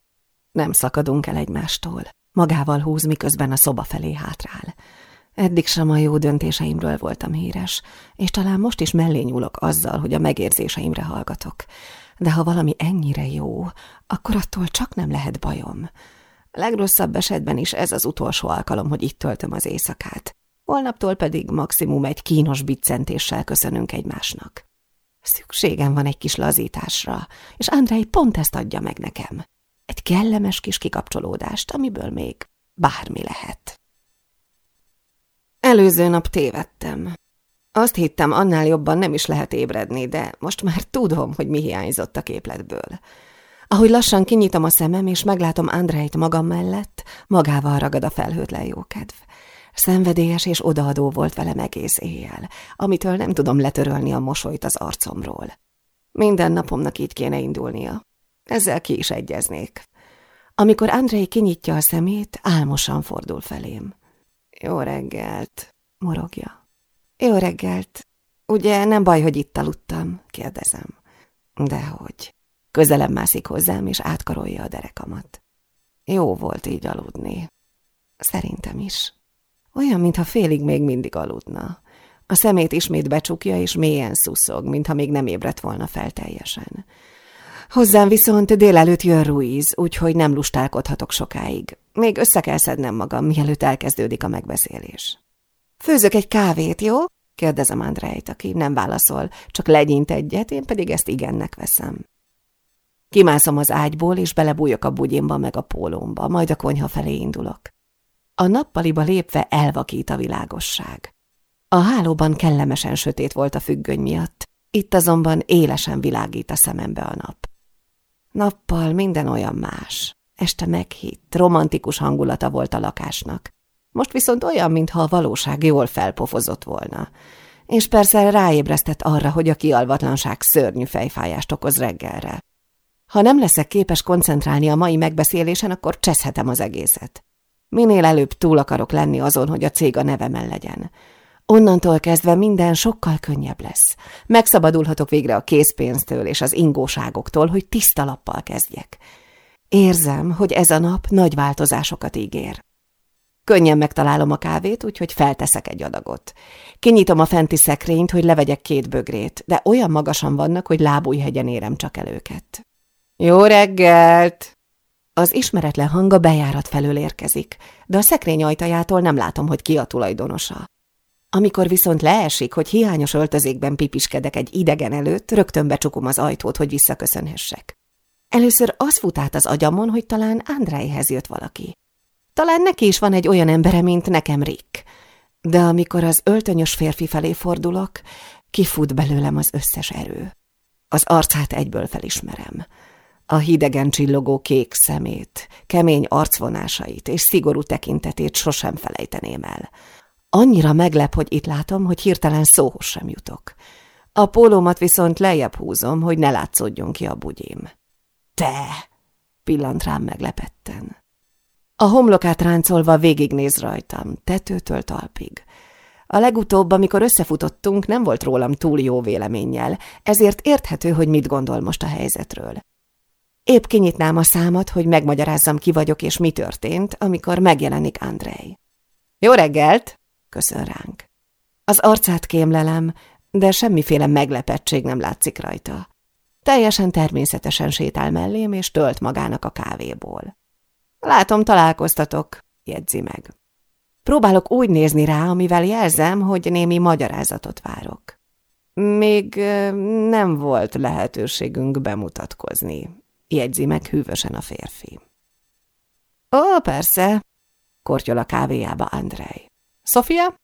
Nem szakadunk el egymástól. Magával húz, miközben a szoba felé hátrál. Eddig sem a jó döntéseimről voltam híres, és talán most is mellé nyúlok azzal, hogy a megérzéseimre hallgatok. De ha valami ennyire jó, akkor attól csak nem lehet bajom. Legrosszabb esetben is ez az utolsó alkalom, hogy itt töltöm az éjszakát. Holnaptól pedig maximum egy kínos biccentéssel köszönünk egymásnak. Szükségem van egy kis lazításra, és Andrei pont ezt adja meg nekem. Egy kellemes kis kikapcsolódást, amiből még bármi lehet. Előző nap tévedtem. Azt hittem, annál jobban nem is lehet ébredni, de most már tudom, hogy mi hiányzott a képletből. Ahogy lassan kinyitom a szemem, és meglátom Andrejt magam mellett, magával ragad a felhőtlen jókedv. Szenvedélyes és odaadó volt velem egész éjjel, amitől nem tudom letörölni a mosolyt az arcomról. Minden napomnak így kéne indulnia. Ezzel ki is egyeznék. Amikor Andrei kinyitja a szemét, álmosan fordul felém. Jó reggelt, morogja. Jó reggelt. Ugye nem baj, hogy itt aludtam? kérdezem. Dehogy. Közelem mászik hozzám, és átkarolja a derekamat. Jó volt így aludni. Szerintem is. Olyan, mintha félig még mindig aludna. A szemét ismét becsukja, és mélyen szuszog, mintha még nem ébredt volna fel teljesen. Hozzám viszont délelőtt jön Ruiz, úgyhogy nem lustálkodhatok sokáig. Még össze kell szednem magam, mielőtt elkezdődik a megbeszélés. Főzök egy kávét, jó? kérdezem Andrejt, aki nem válaszol, csak legyint egyet, én pedig ezt igennek veszem. Kimászom az ágyból, és belebújok a bugyimba meg a pólómba, majd a konyha felé indulok. A nappaliba lépve elvakít a világosság. A hálóban kellemesen sötét volt a függöny miatt, itt azonban élesen világít a szemembe a nap. Nappal minden olyan más. Este meghitt, romantikus hangulata volt a lakásnak. Most viszont olyan, mintha a valóság jól felpofozott volna. És persze ráébresztett arra, hogy a kialvatlanság szörnyű fejfájást okoz reggelre. Ha nem leszek képes koncentrálni a mai megbeszélésen, akkor cseszhetem az egészet. Minél előbb túl akarok lenni azon, hogy a cég a nevemen legyen. Onnantól kezdve minden sokkal könnyebb lesz. Megszabadulhatok végre a készpénztől és az ingóságoktól, hogy tiszta lappal kezdjek. Érzem, hogy ez a nap nagy változásokat ígér. Könnyen megtalálom a kávét, úgyhogy felteszek egy adagot. Kinyitom a fenti szekrényt, hogy levegyek két bögrét, de olyan magasan vannak, hogy lábújhegyen érem csak el őket. Jó reggelt! Az ismeretlen hang a bejárat felől érkezik, de a szekrény ajtajától nem látom, hogy ki a tulajdonosa. Amikor viszont leesik, hogy hiányos öltözékben pipiskedek egy idegen előtt, rögtön becsukom az ajtót, hogy visszaköszönhessek. Először az fut át az agyamon, hogy talán Andrejhez jött valaki. Talán neki is van egy olyan embere, mint nekem Rick. De amikor az öltönyös férfi felé fordulok, kifut belőlem az összes erő. Az arcát egyből felismerem. A hidegen csillogó kék szemét, kemény arcvonásait és szigorú tekintetét sosem felejteném el. Annyira meglep, hogy itt látom, hogy hirtelen szóhoz sem jutok. A pólómat viszont lejjebb húzom, hogy ne látszódjon ki a bugyim. Te! pillant rám meglepetten. A homlokát ráncolva végignéz rajtam, tetőtől talpig. A legutóbb, amikor összefutottunk, nem volt rólam túl jó véleménnyel, ezért érthető, hogy mit gondol most a helyzetről. Épp kinyitnám a számat, hogy megmagyarázzam, ki vagyok és mi történt, amikor megjelenik Andrei. Jó reggelt! Köszön ránk. Az arcát kémlelem, de semmiféle meglepettség nem látszik rajta. Teljesen természetesen sétál mellém, és tölt magának a kávéból. Látom, találkoztatok, jegyzi meg. Próbálok úgy nézni rá, amivel jelzem, hogy némi magyarázatot várok. Még nem volt lehetőségünk bemutatkozni, jegyzi meg hűvösen a férfi. Ó, persze, kortyol a kávéjába Andrej. Sofia?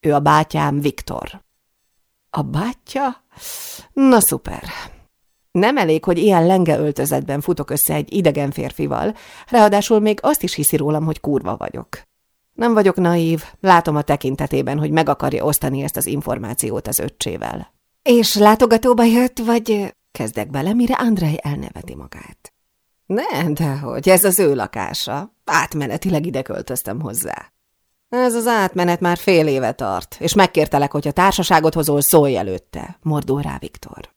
Ő a bátyám Viktor. A bátyja? Na szuper. Nem elég, hogy ilyen lenge öltözetben futok össze egy idegen férfival, ráadásul még azt is hiszi rólam, hogy kurva vagyok. Nem vagyok naív, látom a tekintetében, hogy meg akarja osztani ezt az információt az öccsével. És látogatóba jött, vagy... Kezdek bele, mire Andrei elneveti magát. Ne, dehogy, ez az ő lakása. Átmenetileg ide költöztem hozzá. Ez az átmenet már fél éve tart, és megkértelek, hogyha társaságot hozol, szólj előtte, mordul rá Viktor.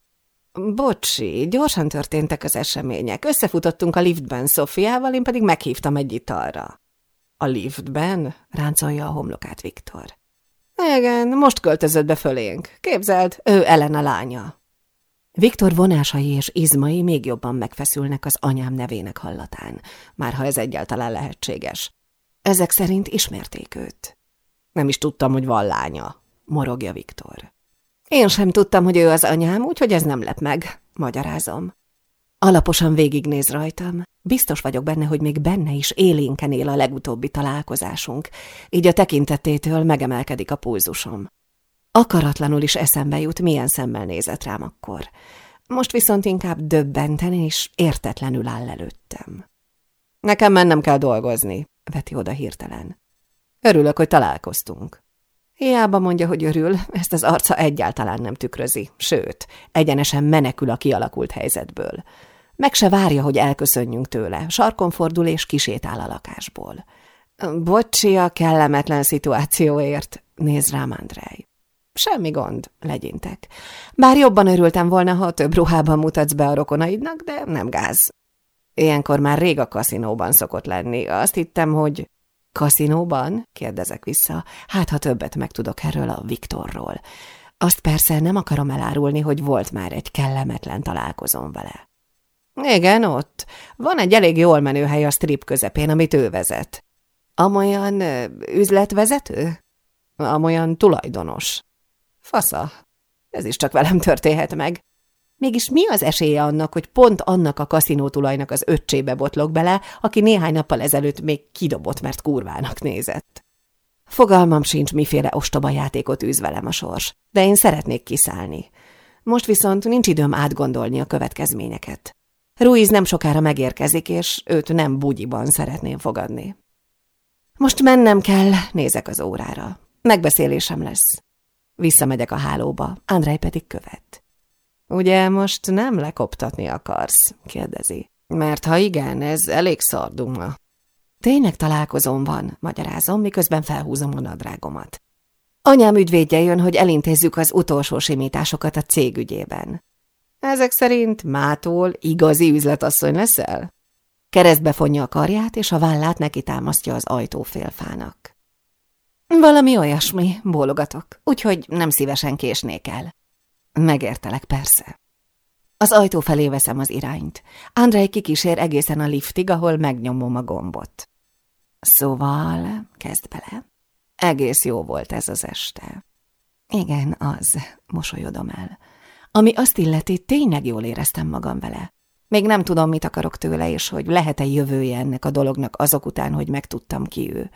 Bocsi, gyorsan történtek az események. Összefutottunk a liftben Szofiával, én pedig meghívtam egy italra. A liftben? ráncolja a homlokát Viktor. Igen, most költözött be fölénk. Képzeld, ő Elena lánya. Viktor vonásai és izmai még jobban megfeszülnek az anyám nevének hallatán, már ha ez egyáltalán lehetséges. Ezek szerint ismerték őt. Nem is tudtam, hogy van lánya, morogja Viktor. Én sem tudtam, hogy ő az anyám, úgyhogy ez nem lep meg, magyarázom. Alaposan végignéz rajtam. Biztos vagyok benne, hogy még benne is élénken él a legutóbbi találkozásunk, így a tekintetétől megemelkedik a pulzusom. Akaratlanul is eszembe jut, milyen szemmel nézett rám akkor. Most viszont inkább döbbenten és értetlenül áll előttem. Nekem mennem kell dolgozni, veti oda hirtelen. Örülök, hogy találkoztunk. Hiába mondja, hogy örül, ezt az arca egyáltalán nem tükrözi, sőt, egyenesen menekül a kialakult helyzetből. Meg se várja, hogy elköszönjünk tőle, sarkon fordul és kisétál a lakásból. Bocsi a kellemetlen szituációért, néz rám Andrej. Semmi gond, legyintek. Bár jobban örültem volna, ha több ruhában mutatsz be a rokonaidnak, de nem gáz. Ilyenkor már rég a kaszinóban szokott lenni. Azt hittem, hogy... Kaszinóban? kérdezek vissza. Hát, ha többet megtudok erről a Viktorról. Azt persze nem akarom elárulni, hogy volt már egy kellemetlen találkozom vele. Igen, ott. Van egy elég jól menő hely a strip közepén, amit ő vezet. Amolyan üzletvezető? Amolyan tulajdonos. Fasza. Ez is csak velem történhet meg. Mégis mi az esélye annak, hogy pont annak a kaszinótulajnak az öccsébe botlok bele, aki néhány nappal ezelőtt még kidobott, mert kurvának nézett? Fogalmam sincs, miféle ostoba játékot űz velem a sors, de én szeretnék kiszállni. Most viszont nincs időm átgondolni a következményeket. Ruiz nem sokára megérkezik, és őt nem bugyiban szeretném fogadni. Most mennem kell, nézek az órára. Megbeszélésem lesz. Visszamegyek a hálóba, Andrej pedig követ. Ugye most nem lekoptatni akarsz? kérdezi. Mert ha igen, ez elég szarduma. Tényleg találkozom van, magyarázom, miközben felhúzom a nadrágomat. Anyám ügyvédje jön, hogy elintézzük az utolsó simításokat a cég ügyében. Ezek szerint mától igazi üzletasszony leszel? Keresztbe fonja a karját, és a vállát neki támasztja az ajtófélfának. Valami olyasmi, bólogatok, úgyhogy nem szívesen késnék el. Megértelek, persze. Az ajtó felé veszem az irányt. Andrei kikísér egészen a liftig, ahol megnyomom a gombot. Szóval, kezd bele. Egész jó volt ez az este. Igen, az, mosolyodom el. Ami azt illeti, tényleg jól éreztem magam vele. Még nem tudom, mit akarok tőle, és hogy lehet-e jövője ennek a dolognak azok után, hogy megtudtam ki ő.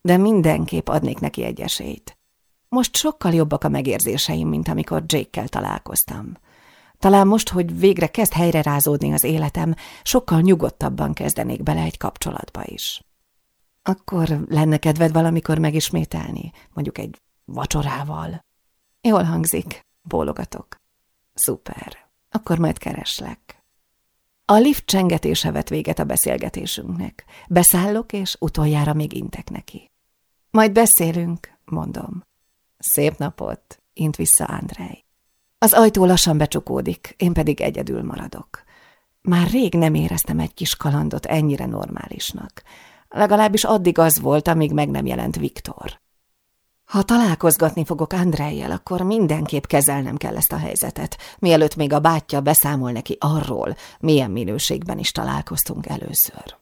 De mindenképp adnék neki egy esélyt. Most sokkal jobbak a megérzéseim, mint amikor Jake-kel találkoztam. Talán most, hogy végre kezd helyre rázódni az életem, sokkal nyugodtabban kezdenék bele egy kapcsolatba is. Akkor lenne kedved valamikor megismételni, mondjuk egy vacsorával? Jól hangzik, bólogatok. Szuper, akkor majd kereslek. A lift csengetése vett véget a beszélgetésünknek. Beszállok, és utoljára még intek neki. Majd beszélünk, mondom. Szép napot, int vissza Andrej. Az ajtó lassan becsukódik, én pedig egyedül maradok. Már rég nem éreztem egy kis kalandot ennyire normálisnak. Legalábbis addig az volt, amíg meg nem jelent Viktor. Ha találkozgatni fogok Andrejjel, akkor mindenképp kezelnem kell ezt a helyzetet, mielőtt még a bátyja beszámol neki arról, milyen minőségben is találkoztunk először.